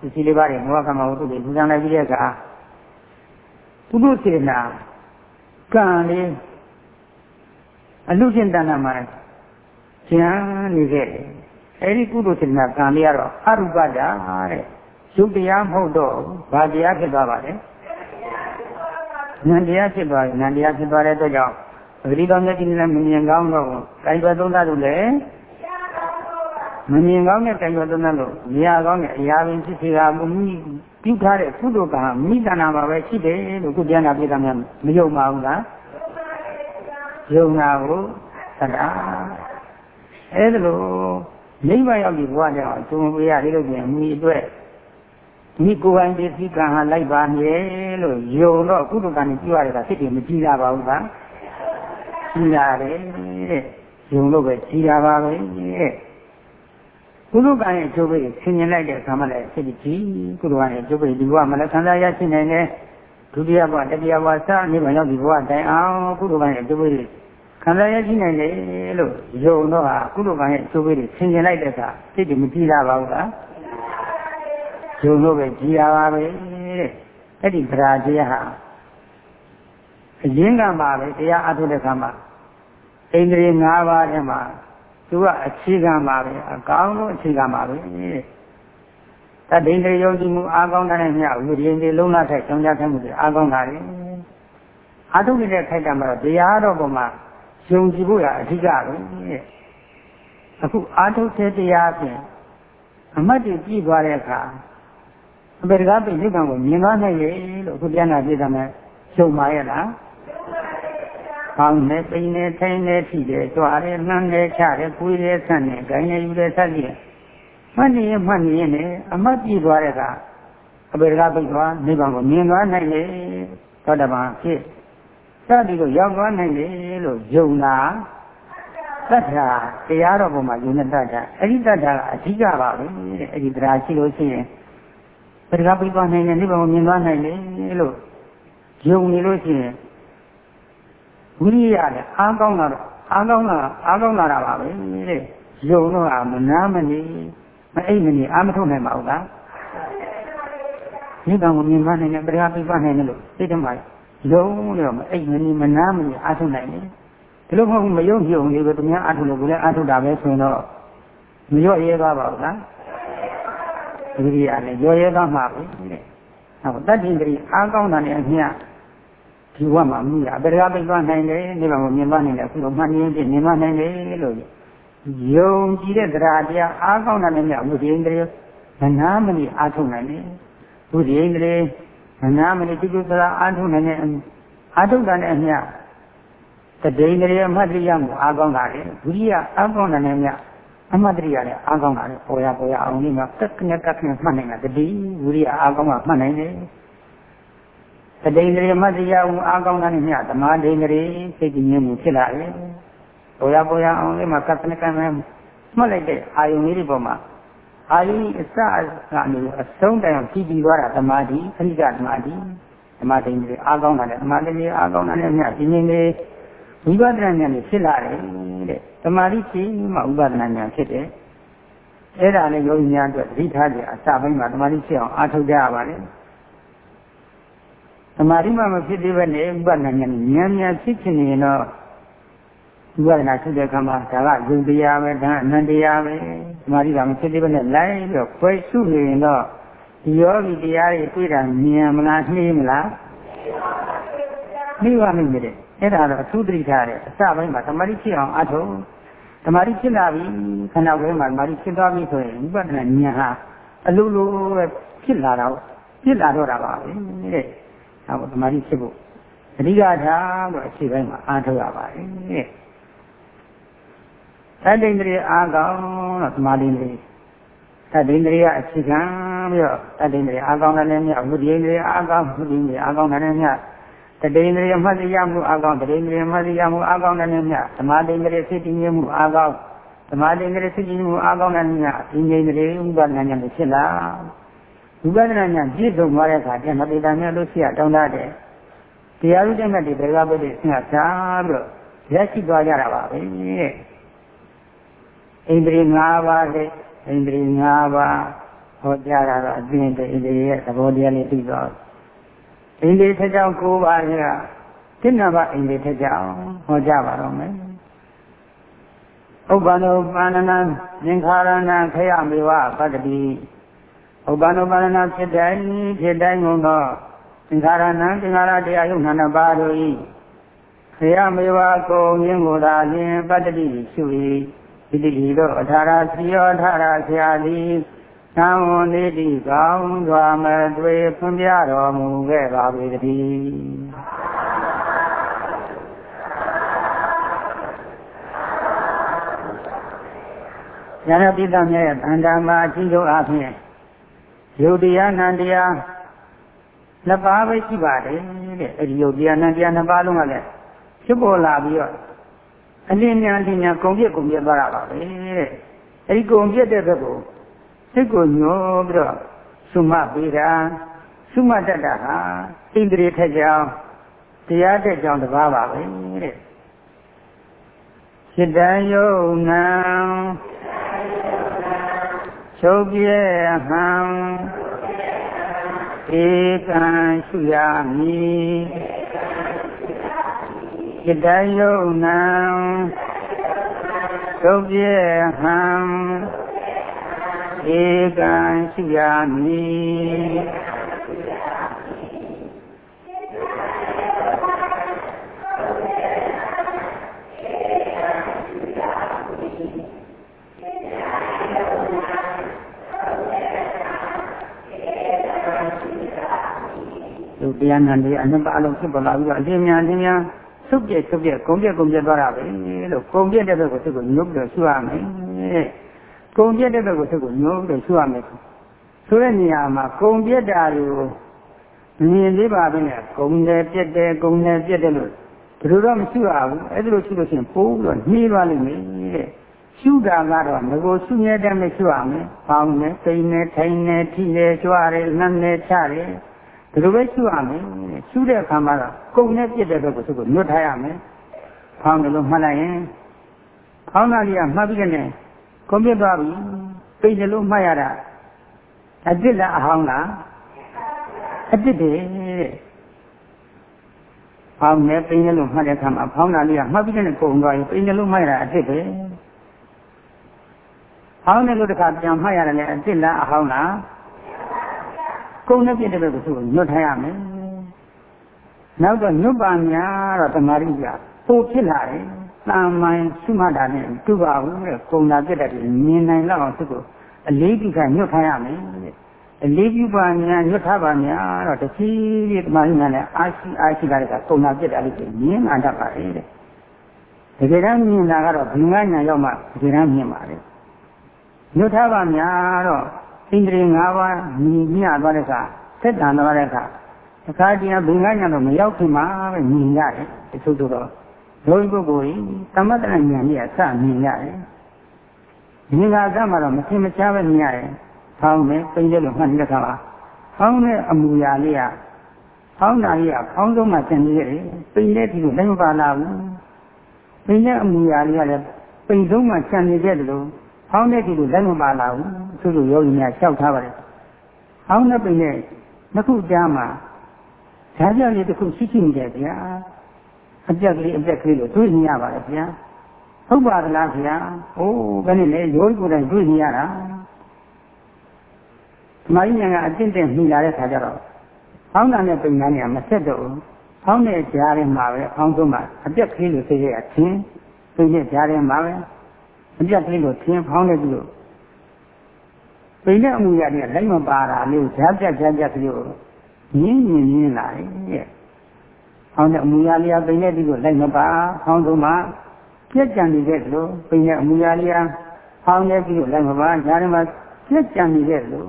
ဒီစီလေးပါးတွေမောဟကမဟုတ်သူတွေသူလန်းလိုက်ပြီးတဲ့အခါသူတို့စေနာကံလေးအလူချင်းတဏ္ဍာမှာ ကျန်နေခဲ့တယ်အဲ့ဒီကုသိုလ်စေတနာကံလေးကတော့အရူပတာတဲ့ရုပ်တရားမဟုတ်တော့ဘာတရားဖြစ်သွားပါလဲနန္တရားဖြစ်သွားပြီနန္တရားဖြစ်သွားတဲ့အတွက်ကြောင့်ပဂတိတော်မြတ်ကြီးလည်းမမြင်ကောင်းတော့ဘူး။တိုင်ွယ်သုံးသပ်လို့လည်းမမြင်ကောင်းတဲ့တိုင်ွယ်သုံးသပ်လို့မရကောင်းတဲ့အရာပင်ဖြစ်စီတာကိုမိပြုထားတဲ့ကုသိုလ်ကမိတဏ္ဍာမှာပဲရှိတယ်လို့ခုပြန်လာပြတာများမယုံပါဘူးလား။ယုံတာကိုသတ္တာ အဲ့ဒါလို့နိဗ္ဗာန်ရောက်ပြီဘဝကြောင့်သူမပေးရတယ်လို့ပြန်မိအတွက်ဒီကိုယ်ပိုင်ပစ္စည်းကံဟာလိုက်ပါမြေလို့ယုံတော့ကုသကံနဲ့ပြုရတဲ့ကစိတ်တွေမကြည့်ရပါဘူးကကြည်ရတယ်တဲ့ယုံလို့ပဲကြည်ရပါပဲတဲ့ကုသကံရဲ့အကျိုးပေးဆင်ញင်လိုက်တဲ့အခါမှလည်းစိတ်ကြည်ကုသကံရဲ့အကျိုးပေးဒီဘဝမှာလည်းခံစားရရှိနိုင်တယ်ဒုတိယဘဝတတိယဘဝစနိဗ္ဗာန်ရောက်ဒီဘဝတိုင်အောင်ကုသကံရဲ့အကျိုးပေး ခံစားရရှိနိုင်တယ်လို့ယုံတော့ဟာကုသကံရဲ့အကျိုးပေးဆင်ញင်လိုက်တဲ့အခါစိတ်တွေမကြည်ရပါဘူးလားယုံလို့ပဲကြည်ရပါပဲတဲ့အဲ့ဒီဗราတရားဟာအရင်ကမှပဲတရားအထုတဲ့ခါမှာဣန္ဒြေ၅ပါးထဲမှာသူကအခြေခံပါပဲအကောင်းဆုံးအခြေခံပါပဲတတ်ဒိန္ဒြေယုံကြည်မှုအားကောင်းတဲ့မြတ်ဝိရိယတွေလုံးလာတဲ့ကြောင့်ကြခဲ့မှုတွေအားကောင်းတာလေအထုနေတဲ့ခိုက်တာမှာတော့တရားတော်ပေါ်မှာ ယုံကြည်ဖို့ရအဓိကပဲအခုအာထုတဲ့တရားဖြင့်အမတ်တွေကြည့်သွားတဲ့အခါအပေတကားပြိဋ္ဌာန်ကိုမြင်သွားနိုင်ရဲ့လို့အခုပြန်လာပြတာမဲ့ရှုံပါရဲ့လားကောင်းနေပိနေထိုင်နေထိတယ်ကြွားတယ်နှမ်းတယ်ချတယ်ကိုယ်တယ်ဆန့်တယ်ဂိုင်းတယ်ယူတယ်ဆက်ကြည့်တယ်မှတ်နေရင်မှတ်နေရင်လည်းအမတ်ပြည့်သွားတဲ့ကအပေတကားပြိသွားနိဗ္ဗာန်ကိုမြင်သွားနိုင်လေသောတပန်ဖြစ် စသည်ကိုရောက်သွားနိုင်လေလို့ယုံတာတတ်တာတရားတော်ပေါ်မှာယုံတဲ့တတ်တာအဲ့ဒီတတ်တာကအဓိကပါပဲတဲ့အဲ့ဒီတရားရှိလို့ရှိရင်ပရိကပိသွားနိုင်တယ်နိဗ္ဗာန်ကိုမြင်သွားနိုင်တယ်လို့ယုံနေလို့ရှိရင်ဝိရိယနဲ့အားကောင်းတာတော့အားကောင်းတာအားကောင်းလာတာပါပဲတဲ့ယုံတော့အမနာမနေမအိပ်မနေအားမထုတ်နိုင်ပါဘူးလားနိဗ္ဗာန်ကိုမြင်သွားနိုင်တယ်ပရိကပိသွားနိုင်တယ်လို့သိတယ်မှာ ယုံလို့မအိပ်မနေမနာမနေအားထုတ်နိုင်တယ်ဒီလိုမဟုတ်မယုံကြည်ုံလေးပဲသူများအားထုတ်လို့ကိုလည်းအားထုတ်တာပဲဆိုရင်တော့မရော့ရဲသွားပါဘူးလားဝိရိယနဲ့ရောရဲသွားမှာပဲတဲ့။ဟောတတ္တိန္ဒြေအားကောင်းတာနဲ့အမျှဒီဝမှာမိရအပေတကားပိတ်သွားနိုင်တယ်ဒီမှာမြင်သွားနိုင်တယ်အခုတော့မှတ်နေရင်မြင်သွားနိုင်တယ်လို့ယုံကြည်တဲ့တရားတရားအားကောင်းတာနဲ့မျှဝိရိယန္ဒြေမနာမနေအားထုတ်နိုင်တယ်။ဝိရိယန္ဒြေ မနာမနေတိကျသရာအားထုတ်နိုင်တဲ့အားထုတ်တာနဲ့အမျှတတိန္ဒြေမတ္တိယမှုအားကောင်းတာလေဝိရိယအားကောင်းတာနဲ့မျှအမှတ်တရနဲ့အားကောင်းတာလေပေါ်ရပေါ်ရအောင်လေးမှာတက်ကနေတက်ကနေမှတ်နိုင်တာတတိဝိရိယအားကောင်းတာမှတ်နိုင်တယ်တတိန္ဒြေမတ္တရာဦးအားကောင်းတာနဲ့မြတ်သမာဓိန္ဒြေစိတ်ကြည်ငြိမ်မှုဖြစ်လာတယ်ပေါ်ရပေါ်ရအောင်လေးမှာကတ်ကနေကနေမှတ်လိုက်တဲ့အာယုံလေးတွေပေါ်မှာ အာယုအစကနေအဆုံးတိုင်အောင်ကြည်ပြီးသွားတာသမာဓိခဏိကသမာဓိသမာဓိတွေအားကောင်းတာနဲ့သမာဓိတွေအားကောင်းတာနဲ့မြတ်ဒီနေ့လေးဝိပဿနာဉာဏ်နဲ့ဖြစ်လာတယ်တဲ့သမာဓိရှိမှဝိပဿနာဉာဏ်ဖြစ်တယ်အဲ့ဒါလည်းယောဂီများအတွက်သတိထားကြအစပိုင်းမှာသမာဓိဖြစ်အောင်အားထုတ်ကြရပါတယ်သမာဓိမှမဖြစ်သေးပဲနဲ့ဝိပဿနာဉာဏ်ဉာဏ်ဉာဏ်ဖြစ်ချင်နေရင်တော့ ဝိပဿနာဖြစ်တဲ့အခါမှာဒါကယုံတရားပဲဒါကအနန္တရားပဲသမာဓိကမဖြစ်သေးပဲနဲ့လိုက်ပြီးတော့ခွဲစုနေရင်တော့ဒီယောဂီတရားတွေတွေ့တာမြင်မလားနှေးမလားနှေးပါမိမယ်တဲ့အဲ့ဒါတော့အထူးသတိထားတယ်အစပိုင်းမှာသမာဓိဖြစ်အောင်အထုံးသမာဓိဖြစ်လာပြီခန္ဓာကိုယ်မှာသမာဓိဖြစ်သွားပြီဆိုရင်ဝိပဿနာဉာဏ်ဟာအလိုလိုပဲဖြစ်လာတော့ဖြစ်လာတော့တာပါပဲတဲ့။ဒါကသမာဓိဖြစ်ဖို့အဓိကထားလို့အခြေပိုင်းမှာအားထုတ်ရပါတယ်တဲ့။ သတ္တိန္ဒြေအားကောင်းတော့သမာဓိန္ဒြေသတ္တိန္ဒြေကအခြေခံပြီးတော့သတ္တိန္ဒြေအားကောင်းတဲ့မြတ်ဝိရိယန္ဒြေအားကောင်းဝိရိယန္ဒြေအားကောင်းတဲ့မြတ်တတိန္ဒြေမှတ်ရမှုအားကောင်းတတိန္ဒြေမှတ်ရမှုအားကောင်းတဲ့မြတ်သမာဓိန္ဒြေစိတ်တည်ငြိမ်မှုအားကောင်းသမာဓိန္ဒြေစိတ်တည်ငြိမ်မှုအားကောင်းတဲ့မြတ်ဒီငြိမ်တဲ့ဥပဒနာဉာဏ်ဖြစ်လာဝိပဿနာဉာဏ်ပြည့်စုံသွားတဲ့အခါကျမတိတာမြတ်လို့ရှိရတောင်းတတယ်တရားဥဒ္ဓမတ်တွေဘယ်ကပဲဆင်းရချာပြီးတော့ရရှိသွားကြတာပါပဲတဲ့ အိန္ဒြေ၅ပါးလေအိန္ဒြေ၅ပါးဟောကြားတာတော့အသိတဲ့အိန္ဒြေရဲ့သဘောတရားလေးသိသွားအိန္ဒြေထကြောင့်၉ပါးကတိဏ္ဍဘအိန္ဒြေထကြောင့်ဟောကြားပါတော့မယ်ဥပ္ပန္နောပါဏနာသင်္ခါရဏခယမေဝပတ္တိဥပ္ပန္နောပါဏနာဖြစ်တိုင်းဖြစ်တိုင်းကုန်သောသင်္ခါရဏသင်္ခါရတရားယုံနာပါတို့၏ခယမေဝကုံရင်းကိုသာလျင်ပတ္တိရှု၏ ဣတိဤသို့အထာရစီယောအထာရဆရာသည်သံဝနေတိကောင်းစွာမတွေ့ဖွင့်ပြတော်မူခဲ့ပါပေတည်းဉာဏပိတမြတ်ရဲ့ဗန္ဓာမှာအချင်းချင်းအဖြစ်ယုတ်တရားနံတရားနှစ်ပါးပဲရှိပါတယ်တဲ့အဲဒီယုတ်တရားနံတရားနှစ်ပါးလုံးကလည်းဖြစ်ပေါ်လာပြီးတော့ အလင်းညာအလင်းညာကုံပြက်ကုံပြက်သွားတာပါပဲတဲ့အဲဒီကုံပြက်တဲ့ဘက်ကိုစိတ်ကိုညှောပြီးတော့သုမပေးတာသုမတတ်တာဟာဣန္ဒြေထက်ကြောင်တရားတဲ့ကြောင်တစ်ပါးပါပဲတဲ့စိတ္တယုံနံချုပ်ပြဲဟံဧကံရှုရမည် จิตယုံနံချုပ်ပြဲဟံဧကံရှုရမည်သူတရားနာနေအနှစ်ပါအလုံးဖြစ်ပေါ်လာပြီးတော့အလင်းများအလင်းများ သုတ်ပြည့်သုတ်ပြည့်ဂုံပြည့်ဂုံပြည့်သွားတာပဲလို့ဂုံပြည့်တဲ့ဘက်ကိုသူကညှုပ်ပြီးတော့ရှုရမယ်ဂုံပြည့်တဲ့ဘက်ကိုသူကညှုပ်ပြီးတော့ရှုရမယ်ဆိုတဲ့နေရာမှာဂုံပြည့်တာတွေကိုမြင်သေးပါပဲနဲ့ဂုံတယ်ပြည့်တယ်ဂုံတယ်ပြည့်တယ်လို့ဘယ်လိုတော့မရှုရဘူးအဲ့ဒါလို့ရှုလို့ရှိရင်ပိုးပြီးတော့နှီးသွားလိမ့်မယ်တဲ့ရှုတာကတော့ငကိုရှုမြဲတဲ့မရှုရမယ်။ပေါင်းနဲ့ပိန်နဲ့ထိုင်နဲ့ထိနဲ့ကြွားတယ်နှမ်းနဲ့ချတယ် ဒီလိုပဲရှုရမယ်ရှုတဲ့အခါမှာတော့ကုံနဲ့ပြစ်တဲ့ဘက်ကိုသူကညွတ်ထားရမယ်။ဖောင်းတယ်လို့မှတ်လိုက်ရင်ဖောင်းတာကြီးကမှတ်ပြီးတဲ့ကုံပြစ်သွားပြီပိန်တယ်လို့မှတ်ရတာအစ်စ်လားအဟောင်းလားအစ်စ်တယ်တဲ့ဖောင်းနဲ့ပိန်တယ်လို့မှတ်တဲ့အခါမှာဖောင်းတာလေးကမှတ်ပြီးတဲ့ကုံသွားရင်ပိန်တယ်လို့မှတ်ရတာအစ်စ်ပဲဟောင်းတယ်လို့တခါပြန်မှတ်ရတယ်လေအစ်စ်လားအဟောင်းလား ကုန်းနဲ့ပြည့်တဲ့ဘက်ကိုသူ့ကိုညွတ်ထားရမယ်နောက်တော့ညွတ်ပါများတော့တမာရိကပိုဖြစ်လာတယ်တာမန်စုမှတ်တာနဲ့တူပါဘူးတဲ့ကုံတာပြည့်တဲ့မြင်နိုင်လောက်အောင်သူ့ကိုအလေးပြုခညွတ်ထားရမယ်တဲ့အလေးပြုပါများညွတ်ထားပါများတော့တတိယတမာရိကလည်းအာရှိအာရှိလာတဲ့ကကုံတာပြည့်တာလေးကိုမြင်လာတတ်ပါတယ်တဲ့တကယ်တမ်းမြင်တာကတော့ဘုံကညာရောက်မှတကယ်တမ်းမြင်ပါတယ်ညွတ်ထားပါများတော့ ဣန္ဒြေ၅ပါးညီမျှသွားတဲ့အခါသက်တန်သွားတဲ့အခါတခါတည်းဘုံကညာတော့မရောက်ခင်မှာပဲညီရတယ်တချို့တော့ဒုပုဂ္ဂိုလ်ကြီးသမတ္တဉာဏ်ကြီးအစမြင်ရတယ်မြင်လာကမှတော့မသိမချပဲမြင်ရတယ်။ဖောင်းမယ်ပိန်တယ်လို့မှတ်နေတဲ့ခါမှာဖောင်းတဲ့အမူအရာလေးကဖောင်းတာလေးကဖောင်းဆုံးမှသင်နေရတယ်။ပိန်တဲ့ဒီလိုလည်းမပါလာဘူး။ပိန်တဲ့အမူအရာလေးကလည်းပိန်ဆုံးမှခြံနေတယ်လို့ ဖောင်းတဲ့ဒီလိုလည်းမပါလာဘူး။သူတို့ယောဂီများလျှောက်ထားပါတယ်။ဖောင်းတဲ့ပိန်တဲ့နှစ်ခုကြားမှာဓာတ်ကြောင့်လေးတစ်ခုရှိရှိနေတယ်ဗျာ။အပြက်ကလေးအပြက်ကလေးလို့တွေးနေရပါတယ်ဗျာ။ဟုတ်ပါသလားခင်ဗျာ။အိုးဘယ်နဲ့လဲရိုးကိုယ်တိုင်တွေ့နေရတာ။မိုင်းညာကအတင့်တဲ့မိလာတဲ့ခါကျတော့ဖောင်းတာနဲ့ပိန်တာနဲ့မဆက်တော့ဘူး။ဖောင်းတဲ့ကြားထဲမှာပဲဖောင်းဆုံးမှာအပြက်ကလေးလိုသိရတာချင်းပိန်တဲ့ကြားထဲမှာပဲ အပြက်ကလေးလိုချင်းဖောင်းတဲ့ကြည့်လို့ပိန်တဲ့အမှုရတဲ့လိုက်မပါတာလေးဈာပြက်ဈာပြက်ကလေးကိုညင်းညင်းညင်းလာတယ်တဲ့။ဖောင်းတဲ့အမှုရလေးကပိန်တဲ့ကြည့်လို့လိုက်မပါဖောင်းဆုံးမှာပြက်ကြံနေတဲ့လို့ပိန်တဲ့အမူအရာလေးအားဖောင်းနေပြီးလိုက်မပါညာထဲမှာပြက်ကြံနေတဲ့လို့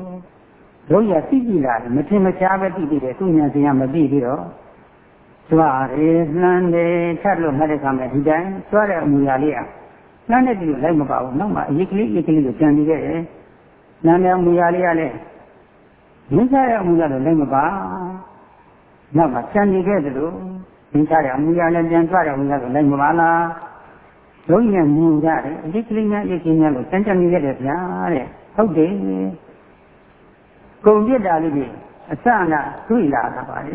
တို့ရသိကြည့်လာတယ်မထင်မရှားပဲသိပြီးတယ်သူညာစရာမသိပြီးတော့ကျွားရေနှမ်းနေထပ်လို့မှတ်တဲ့ခါမှာဒီတိုင်းကျွားတဲ့အမူအရာလေးအား နှမ်းနေပြီးလိုက်မပါဘူးနောက်မှအရေးကလေးအရေးကလေးကိုကြံနေခဲ့တယ်နှမ်းတဲ့အမူအရာလေးကလည်းမြင်စားတဲ့အမူအရာတော့လိုက်မပါနောက်မှကြံနေခဲ့တယ်လို့မြင်စားတဲ့အမူအရာလည်းပြန်ကြွတဲ့အမူအရာတော့လိုက်မပါလားလုံးနဲ့မြင်ကြတယ်အလေးကလေးများအလေးကလေးများလို့စမ်းကြနေရတယ်ဗျာတဲ့ဟုတ်တယ်ကုံပြစ်တာလေးတွေအစအနတွေ့လာတာပါလေ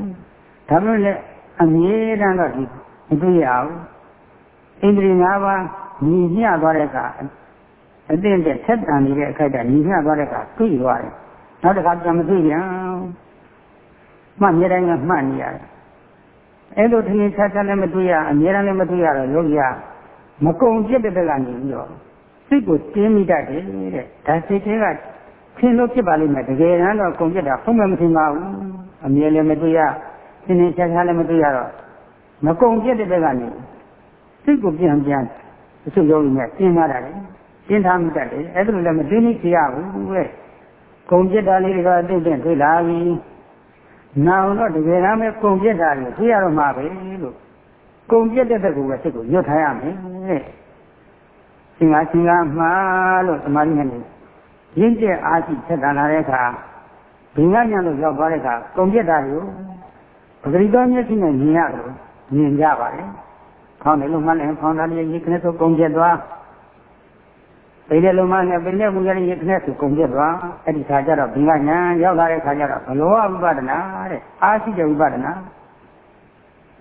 ဒါမှလည်းအမြဲတမ်းတော့ဒီမတွေ့ရဘူးဣန္ဒြေ၅ပါး ညီမျှသွားတဲ့အခါအသင့်တဲ့ဆက်တန်နေတဲ့အခိုက်အတန့်ညီမျှသွားတဲ့အခါတွေ့သွားတယ်နောက်တစ်ခါပြန်မတွေ့ပြန်မှတ်မြဲတိုင်းကမှတ်နေရတယ်အဲ့လိုထင်ရှားရှားလည်းမတွေ့ရအမြဲတမ်းလည်းမတွေ့ရတော့ယောဂီကမကုံပြစ်တဲ့ဘက်ကနေပြီးတော့စိတ်ကိုတင်းမိတတ်တယ်တဲ့ဒါစိတ်တွေကခင်းလို့ဖြစ်ပါလိမ့်မယ်တကယ်တမ်းတော့ကုံပြစ်တာဖုံးမမထင်ပါဘူးအမြဲလည်းမတွေ့ရသင်္နေချာချာလည်းမတွေ့ရတော့မကုံပြစ်တဲ့ဘက်ကနေစိတ်ကိုပြန်ပြန် အဆုရောနေတင်းထားတာလေတင်းထားမိတတ်တယ်အဲ့ဒါလိုလည်းမတင်းနေချရဘူးတဲ့ကုံပြစ်တာလေးတွေကတိတ်တိတ်တွေ့လာပြီနောက်တော့တကယ်တမ်းပဲကုံပြစ်တာတွေသိရတော့မှာပဲလို့ကုံပြက်တဲ့ဘက်ကိုပဲစိတ်ကိုညွတ်ထားရမယ်တဲ့။သင်္ဃာသင်္ဃာမှာလို့သမာဓိနဲ့ရင်းကျက်အားရှိဆက်တာလာတဲ့အခါဘိညာညံလို့ရောက်သွားတဲ့အခါကုံပြက်တာကိုပဂရိတော်မျက်စိနဲ့မြင်ရတယ်မြင်ကြပါလေ။ ခေါင်းနဲ့လုံးမနဲ့ခေါင်းသားလေးရေခနဲ့ဆိုကုံပြက်သွားပိနေလုံးမနဲ့ပိနေမူရရေခနဲ့ဆိုကုံပြက်သွားအဲ့ဒီခါကျတော့ဘိညာညံရောက်လာတဲ့ခါကျတော့ဘလောဝိပဒနာတဲ့အားရှိတဲ့ဝိပဒနာ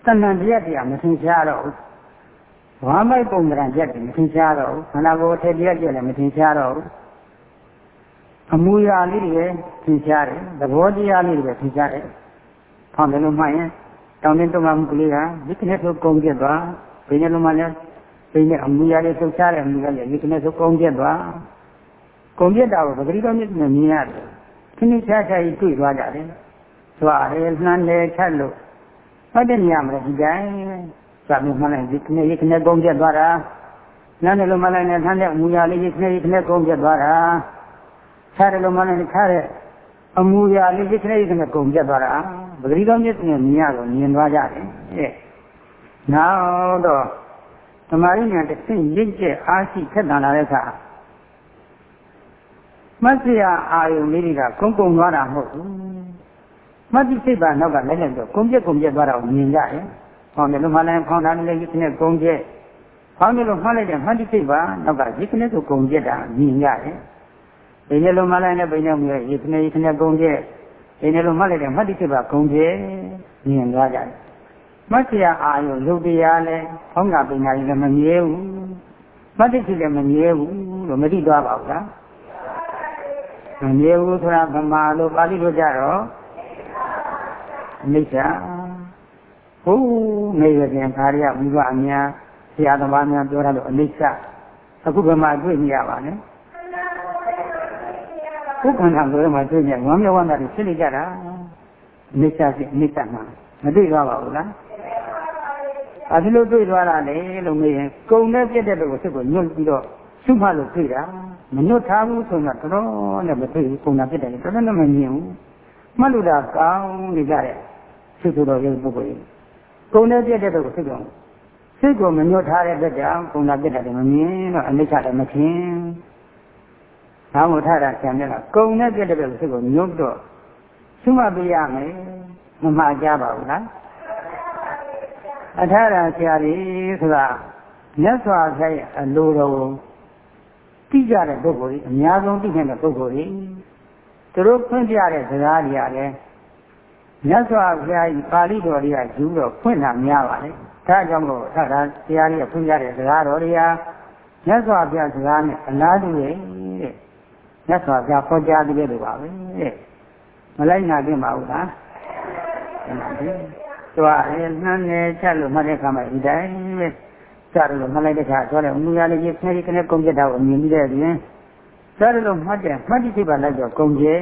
တဏ္ဍတရားတရားမသင်ရှားတော့ဘူး။ဝါမိုက်ပုံကံရက်တယ်မသင်ရှားတော့ဘူး။ခန္ဓာကိုယ်အထက်တရားကျက်လည်းမသင်ရှားတော့ဘူး။အမူအရာလေးတွေသင်ရှားတယ်။သဘောတရားလေးတွေသင်ရှားတယ်။ဖောင်းတယ်လို့မှတ်ရင်တောင်းတင်းတုံ့မှုကလေးကဒီကနေ့ဆိုကုန်ပြတ်သွား။ ဘယ်နဲ့လို့မှလည်းဘယ်နဲ့အမူအရာလေးလှုပ်ရှားတဲ့အမူအရာလေးဒီကနေ့ဆိုကုန်ပြတ်သွား။ကုန်ပြတ်တာကိုပဂရိတော်မြစ်နဲ့မြင်ရတယ်။ခင်းချာချာကြီးတွေ့သွားကြတယ်။သွားတယ်နှမ်းတယ်ချက်လို့ဟုတ်တဲ့နေရာမှာဒီတိုင်းစာမျိုးမှလိုက်ဒီခနဲ့ရခနဲ့ကုန်းပြတ်သွားတာနားနဲ့လိုမှလိုက်နဲ့ထမ်းတဲ့အမူအရာလေးရခနဲ့ရခနဲ့ကုန်းပြတ်သွားတာခြားတယ်လိုမှလိုက်ခြားတဲ့အမူအရာလေးရခနဲ့ရခနဲ့ကုန်းပြတ်သွားတာပဂရိတော်မြစ်နဲ့မြင်ရတော့မြင်သွားကြတယ်တဲ့ နောက်တော့သမာဓိဉာဏ်တစ်ဆင့်ရင့်ကျက်အားရှိထက်တန်လာတဲ့အခါမတ်စရာအာယုန်လေးတွေကကုန်းကုန်းသွားတာမဟုတ်ဘူးမှတ်တိစိတ်ပါနောက်ကလည်းလည်းတော့ကုံပြက်ကုံပြက်သွားတာကိုမြင်ကြတယ်။ဖောင်းတယ်လို့မှလည်းဖောင်းတာလည်းရစ်နဲ့ကုံပြက်ဖောင်းတယ်လို့မှတ်လိုက်တဲ့မှတ်တိစိတ်ပါနောက်ကရစ်နဲ့ဆိုကုံပြက်တာမြင်ရတယ်။ဘယ်နဲ့လို့မှလည်းလည်းဘယ်နဲ့မျိုးရစ်နဲ့ရစ်နဲ့ကုံပြက်ဘယ်နဲ့လို့မှတ်လိုက်တဲ့မှတ်တိစိတ်ပါကုံပြက်မြင်သွားကြတယ်။ မှတ်စရာအာယုရုပ်တရားလည်းဖောင်းတာပင်ညာလည်းမမြဲဘူး။မှတ်တိစိတ်လည်းမမြဲဘူးလို့မသိသွားပါဘူးလား။မမြဲဘူးဆိုတာဗမာလိုပါဠိလိုကြတော့အနိစ္စဟိုးနေရခင်ခါရမိဘအများဆရာသမားများပြောရလို့အနိစ္စအခုဘယ်မှာတွေ့နေရပါလဲဘုခန္ဓာဆိုရမှာတွေ့နေဝမ်းမြောက်ဝမ်းသာတွေဖြစ်နေကြတာအနိစ္စစီအနိစ္စမှာမတွေ့သွားပါဘူးလား အဲဒီလိုတွေ့သွားတာလေလို့မေးရင်ကုံနဲ့ပြည့်တဲ့ဘက်ကိုစိတ်ကိုညွတ်ပြီးတော့ရှုမှတ်လို့တွေ့တာမညွတ်ထားဘူးဆိုတော့တော်တော်နဲ့မတွေ့ဘူးကုံတာပြည့်တယ်တော်တော်နဲ့မမြင်ဘူးမှတ်လို့တာကောင်းနေကြတဲ့စိတ်တော်ရုပ်ပုဂ္ဂိုလ်ကြီးကုံနဲ့ပြည့်တဲ့ဘက်ကိုစိတ်ကြောင့်စိတ်ကိုမညွတ်ထားတဲ့အတွက်ကြောင့်ကုံတာပြည့်တယ်မမြင်တော့အနိစ္စလည်းမဖြစ်ဘာမို့ထတာဆံမြတ်ကကုံနဲ့ပြတဲ့ဘက်စိတ်ကိုညွတ်တော့ရှုမှတ်ပြရမယ်မမှားကြပါဘူးလား အထာရဆရာကြီးဆိုတာမြတ်စွာဘုရားရဲ့အလိုတော်ကိုသိကြတဲ့ပုဂ္ဂိုလ်ကြီးအများဆုံးသိနိုင်တဲ့ပုဂ္ဂိုလ်ကြီးသူတို့ဖွင့်ပြတဲ့စကားတွေကလည်းမြတ်စွာဘုရားကြီးပါဠိတော်တွေကယူတော့ဖွင့်တာများပါလေဒါကြောင့်မို့သာသာတရားကြီးဖွင့်ပြတဲ့စကားတော်တွေကမြတ်စွာဘုရားစကားနဲ့အလားတူရဲ့တဲ့မြတ်စွာဘုရားခေါ်ကြားတဲ့လိုပါပဲတဲ့မလိုက်နာခင်ပါဘူးလား သူကလည်းနှမ်းနေချက်လို့မှတ်တဲ့အခါမှာဒီတိုင်းပဲစတယ်လို့မှတ်လိုက်တဲ့အခါဆိုတော့မူရလေးကြီးခဏခဏကုန်ပြတာကိုမြင်ပြီးတဲ့ပြင်စတယ်လို့မှတ်တယ်မှတ်တိစိတ်ပါလိုက်တော့ကုန်ကျဲ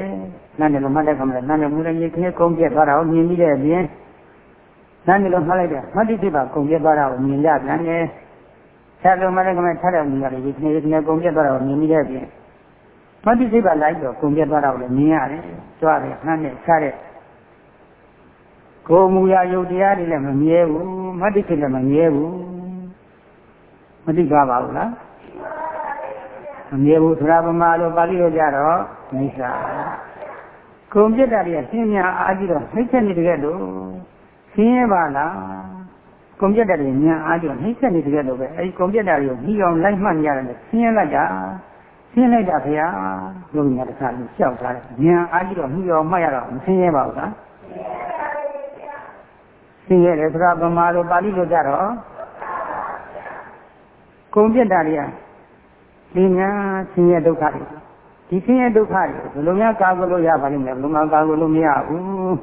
နှမ်းတယ်လို့မှတ်တဲ့အခါမှာနှမ်းတယ်မူရကြီးခဏကုန်ပြသွားတာကိုမြင်ပြီးတဲ့ပြင်နှမ်းတယ်လို့မှတ်လိုက်တယ်မှတ်တိစိတ်ပါကုန်ပြသွားတာကိုမြင်ကြပြန်တယ်ဆက်လို့မှတ်တဲ့အခါမှာထားတဲ့မူရလေးကြီးခဏခဏကုန်ပြသွားတာကိုမြင်ပြီးတဲ့ပြင်မှတ်တိစိတ်ပါလိုက်တော့ကုန်ပြသွားတာကိုလည်းမြင်ရတယ်ကြွားတယ်နှမ်းတယ်ချတဲ့ ကိုမူရာယုတ်တရားတွေလည်းမမြဲဘူးမတ္တိစိတ်လည်းမမြဲဘူးမတိကားပါဘူးလားမမြဲဘူးသရပမာလို့ပါဠိလိုကြတော့မိစ္ဆာကုံပြတ်တာတွေကရှင်းများအားကြီးတော့နှိမ့်ချက်နေတကယ်လို့ရှင်းရပါလားကုံပြတ်တာတွေညာအားကြီးတော့နှိမ့်ချက်နေတကယ်လို့ပဲအဲဒီကုံပြတ်တာတွေကိုနှီးအောင်လိုက်မှတ်ရတယ်ရှင်းရလိုက်တာရှင်းလိုက်တာခင်ဗျာဘုရားတခါလို့ရှောက်ထားတယ်ညာအားကြီးတော့နှီးအောင်မှတ်ရတော့မရှင်းရပါဘူးလား ရှင်းရတယ်ဆိုတာဗမာလိုပါဠိလိုကြတော့ကုံပြတ်တာတွေကဒီညာဆင်းရဲဒုက္ခတွေဒီဆင်းရဲဒုက္ခတွေဘယ်လိုများကာကွယ်လို့ရပါလိမ့်မယ်ဘယ်လိုမှကာကွယ်လို့မရဘူး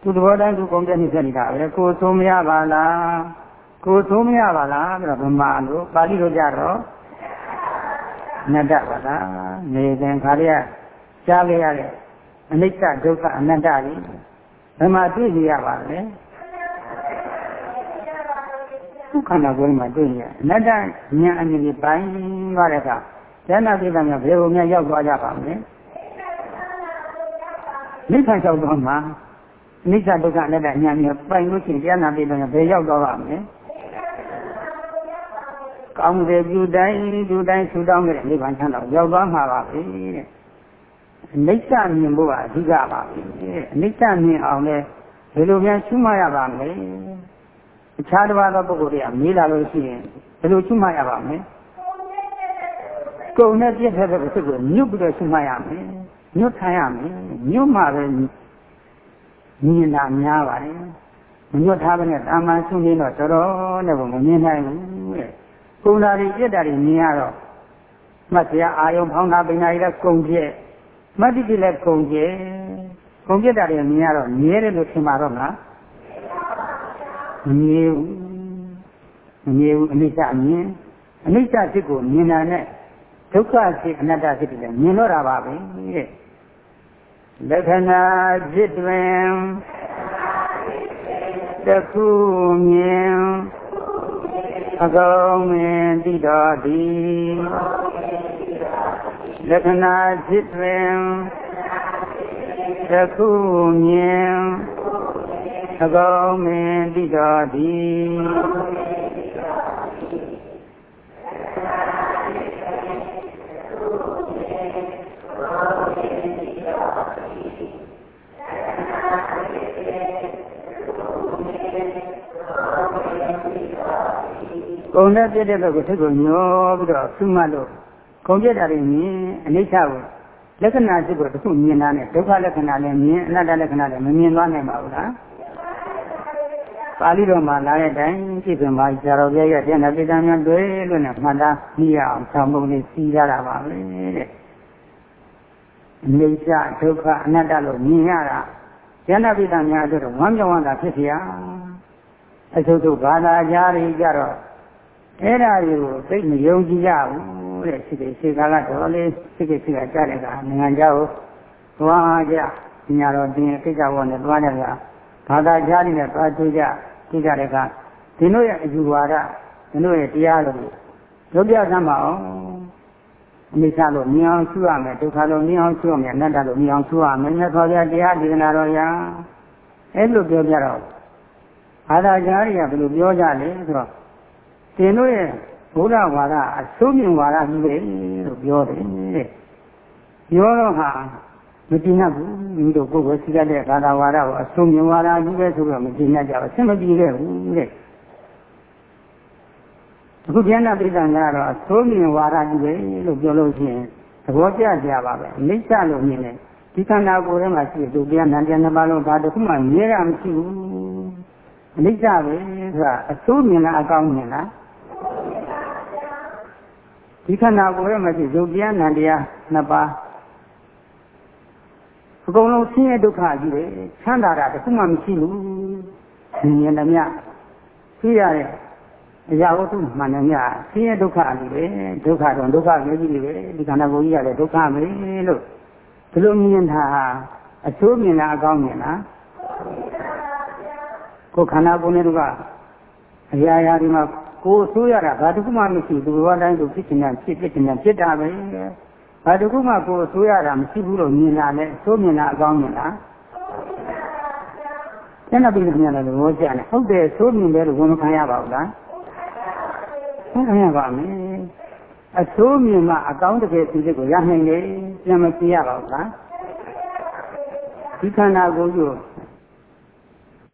သူသဘောတိုင်းသူကုံပြတ်နေဖြစ်နေတာပဲကိုယ်သုံးမရပါလားကိုယ်သုံးမရပါလားပြီးတော့ဗမာလိုပါဠိလိုကြတော့နတ္တပါလားနေတဲ့ခါလေးကကြားလိုက်ရတဲ့အနိစ္စဒုက္ခအနတ္တကြီးဘယ်မှာတွေ့ကြရပါလဲ ဒုက္ခနာကိုယ်မှာတွေ့ရအနတ္တဉာဏ်အမြင်ကြီးပိုင်းသွားတဲ့အခါဉာဏ်ပိဋကများဘယ်လိုများရောက်သွားကြပါမလဲနိဗ္ဗာန်ရောက်သွားမှာအနိစ္စဒုက္ခအနတ္တဉာဏ်မျိုးပိုင်လို့ရှိရင်ဉာဏ်ပိဋကများဘယ်ရောက်သွားပါမလဲကောင်းတယ်ပြုတိုင်းပြုတိုင်းဆူတောင်းကြတဲ့နိဗ္ဗာန်ချမ်းသာရောက်သွားမှာပါပဲတဲ့အနိစ္စမြင်ဖို့ကအဓိကပါပဲအနိစ္စမြင်အောင်လဲဘယ်လိုများရှုမှတ်ရပါမလဲ အခြားတစ်ပါးသောပုဂ္ဂိုလ်တွေကမေးလာလို့ရှိရင်ဘယ်လိုရှုမှတ်ရပါမလဲကုံနဲ့ပြည့်တဲ့ဘက်ကိုစစ်ကိုညှုပ်ပြီးတော့ရှုမှတ်ရမယ်ညှုပ်ထိုင်ရမယ်ညှုပ်မှပဲမြင်တာများပါတယ်မညှုပ်ထားဘဲနဲ့တာမန်ရှုနေတော့တော်တော်နဲ့ဘုံမမြင်နိုင်ဘူးတဲ့ကုံဓာရီပြည့်တာတွေမြင်ရတော့မှတ်စရာအာယုံဖောင်းတာပိနာကြီးလည်းကုံပြည့်မတ္တိတိလည်းကုံပြည့်ကုံပြည့်တာတွေမြင်ရတော့မြဲတယ်လို့ထင်ပါတော့မလား မမြင်ဘူးမမြင်ဘူးအနိစ္စအမြင်အနိစ္စစိတ်ကိုမြင်တာနဲ့ဒုက္ခစိတ်အနတ္တစိတ်တွေလည်းမြင်တော့တာပါပဲတဲ့လက္ခဏာစိတ်တွင်တခုမြင်အကုန်မြင်သိတော်သည်လက္ခဏာစိတ်တွင်တခုမြင် အကောင်မင်းတိတော်သည်ကုံနဲ့ပြည့်တဲ့ဘက်ကိုထိတ်ကိုညောပြီးတော့ဆုမှတ်လို့ကုံပြည့်တာတွေမြင်အနိစ္စကိုလက္ခဏာစိတ်ကိုတစ်ခုမြင်တာနဲ့ဒုက္ခလက္ခဏာလည်းမြင်အနတ္တလက္ခဏာလည်းမမြင်သွားနိုင်ပါဘူးလား ပါဠိတော်မှာလာတဲ့အတိုင်းပြည့်စုံပါဇာတော်ပြရဲ့တဲ့နာပိတံများတွေ့လို့နဲ့မှတ်သားမိရအောင်ဆောင်းပုံလေးစီးရတာပါပဲတဲ့အနိစ္စဒုက္ခအနတ္တလို့မြင်ရတာဉာဏပိတံများအတွက်ဝမ်းမြောက်ဝမ်းသာဖြစ်เสียအထုထုဘာသာကြားတွေကြတော့အဲ့ဒါတွေကိုသိမယုံကြည်ရဘူးတဲ့စိတ်စိတ်ကားကတော့လေစိတ်စိတ်ကကြားတဲ့ကနိုင်ငံเจ้าကိုသွားကြညာတော်တင်ကိစ္စဘောနဲ့သွားကြတာဘာသာကြားနေနဲ့သွားတွေ့ကြ တွေ့ကြတဲ့ကဒီတို့ရဲ့အယူဝါဒဒီတို့ရဲ့တရားတော်ကိုရုပ်ပြသမ်းပါအောင်အနိစ္စလို့မြင်အောင်ရှုရမယ်ဒုက္ခလို့မြင်အောင်ရှုရမယ်အနတ္တလို့မြင်အောင်ရှုရမယ်မြတ်စွာဘုရားတရားဒေသနာတော်ရာအဲ့လိုပြောပြတော့ဘာသာကြားတွေကဘယ်လိုပြောကြလဲဆိုတော့တင်တို့ရဲ့ဘုရားဝါဒအဆုံးမြင်ဝါဒကြီးပဲလို့ပြောတယ်တဲ့ပြောတော့ဟာ မကြည့်နိုင်ဘူးမိတို့ကိုယ်ကိုစီရတဲ့ဘာသာဝါဒကိုအဆုံးမြင်ဝါဒကြီးပဲဆိုတော့မကြည့်နိုင်ကြဘူးအဆင်မပြေခဲ့ဘူးတဲ့အခုကျမ်းစာပြိဿနာကတော့အဆုံးမြင်ဝါဒကြီးပဲလို့ပြောလို့ရှိရင်သဘောကျကြပါပဲအနိစ္စလို့မြင်တယ်ဒီခန္ဓာကိုယ်ထဲမှာရှိတဲ့ဒုတိယနန္တရားနှစ်ပါးလုံးဘာတစ်ခုမှမြဲတာမရှိဘူးအနိစ္စပဲဆိုတာအစိုးမြင်လားအကောင်းမြင်လားဒီခန္ဓာကိုယ်ထဲမှာရှိဒုတိယနန္တရားနှစ်ပါး အကုန်လုံးဆင်းရဲဒုက္ခကြီးပဲချမ်းသာတာတစ်ခုမှမရှိဘူးမြင်တယ်မြသိရတဲ့အရာဝတ္ထုမှန်တယ်မြဆင်းရဲဒုက္ခကြီးပဲဒုက္ခတော့ဒုက္ခမျိုးကြီးတွေပဲဒီခန္ဓာကိုယ်ကြီးရတယ်ဒုက္ခပဲလို့ဒီလိုမြင်တာဟာအဆိုးမြင်လားအကောင်းမြင်လားကိုယ်ခန္ဓာကိုယ်နဲ့တို့ကအရာရာဒီမှာကိုယ်ဆိုးရတာဘာတစ်ခုမှမရှိဘူးဘဝတိုင်းကိုဖြစ်ချင်တာဖြစ်ဖြစ်ချင်တာဖြစ်တာပဲ ဘာတစ်ခုမှကိုယ်ဆိုးရတာမရှိဘူးလို့မြင်တာနဲ့ဆိုးမြင်တာအကောင်းမြင်လားကျန်တဲ့ပြည်သူများလည်းဘောကြတယ်ဟုတ်တယ်ဆိုးမြင်တယ်လို့ဝန်မခံရပါဘူးလားဟုတ်ခံရပါမယ်အဆိုးမြင်မှအကောင်းတကယ်သူတွေကိုရနိုင်တယ်ပြန်မပြရပါဘူးလားဒီခန္ဓာကိုယ်ကို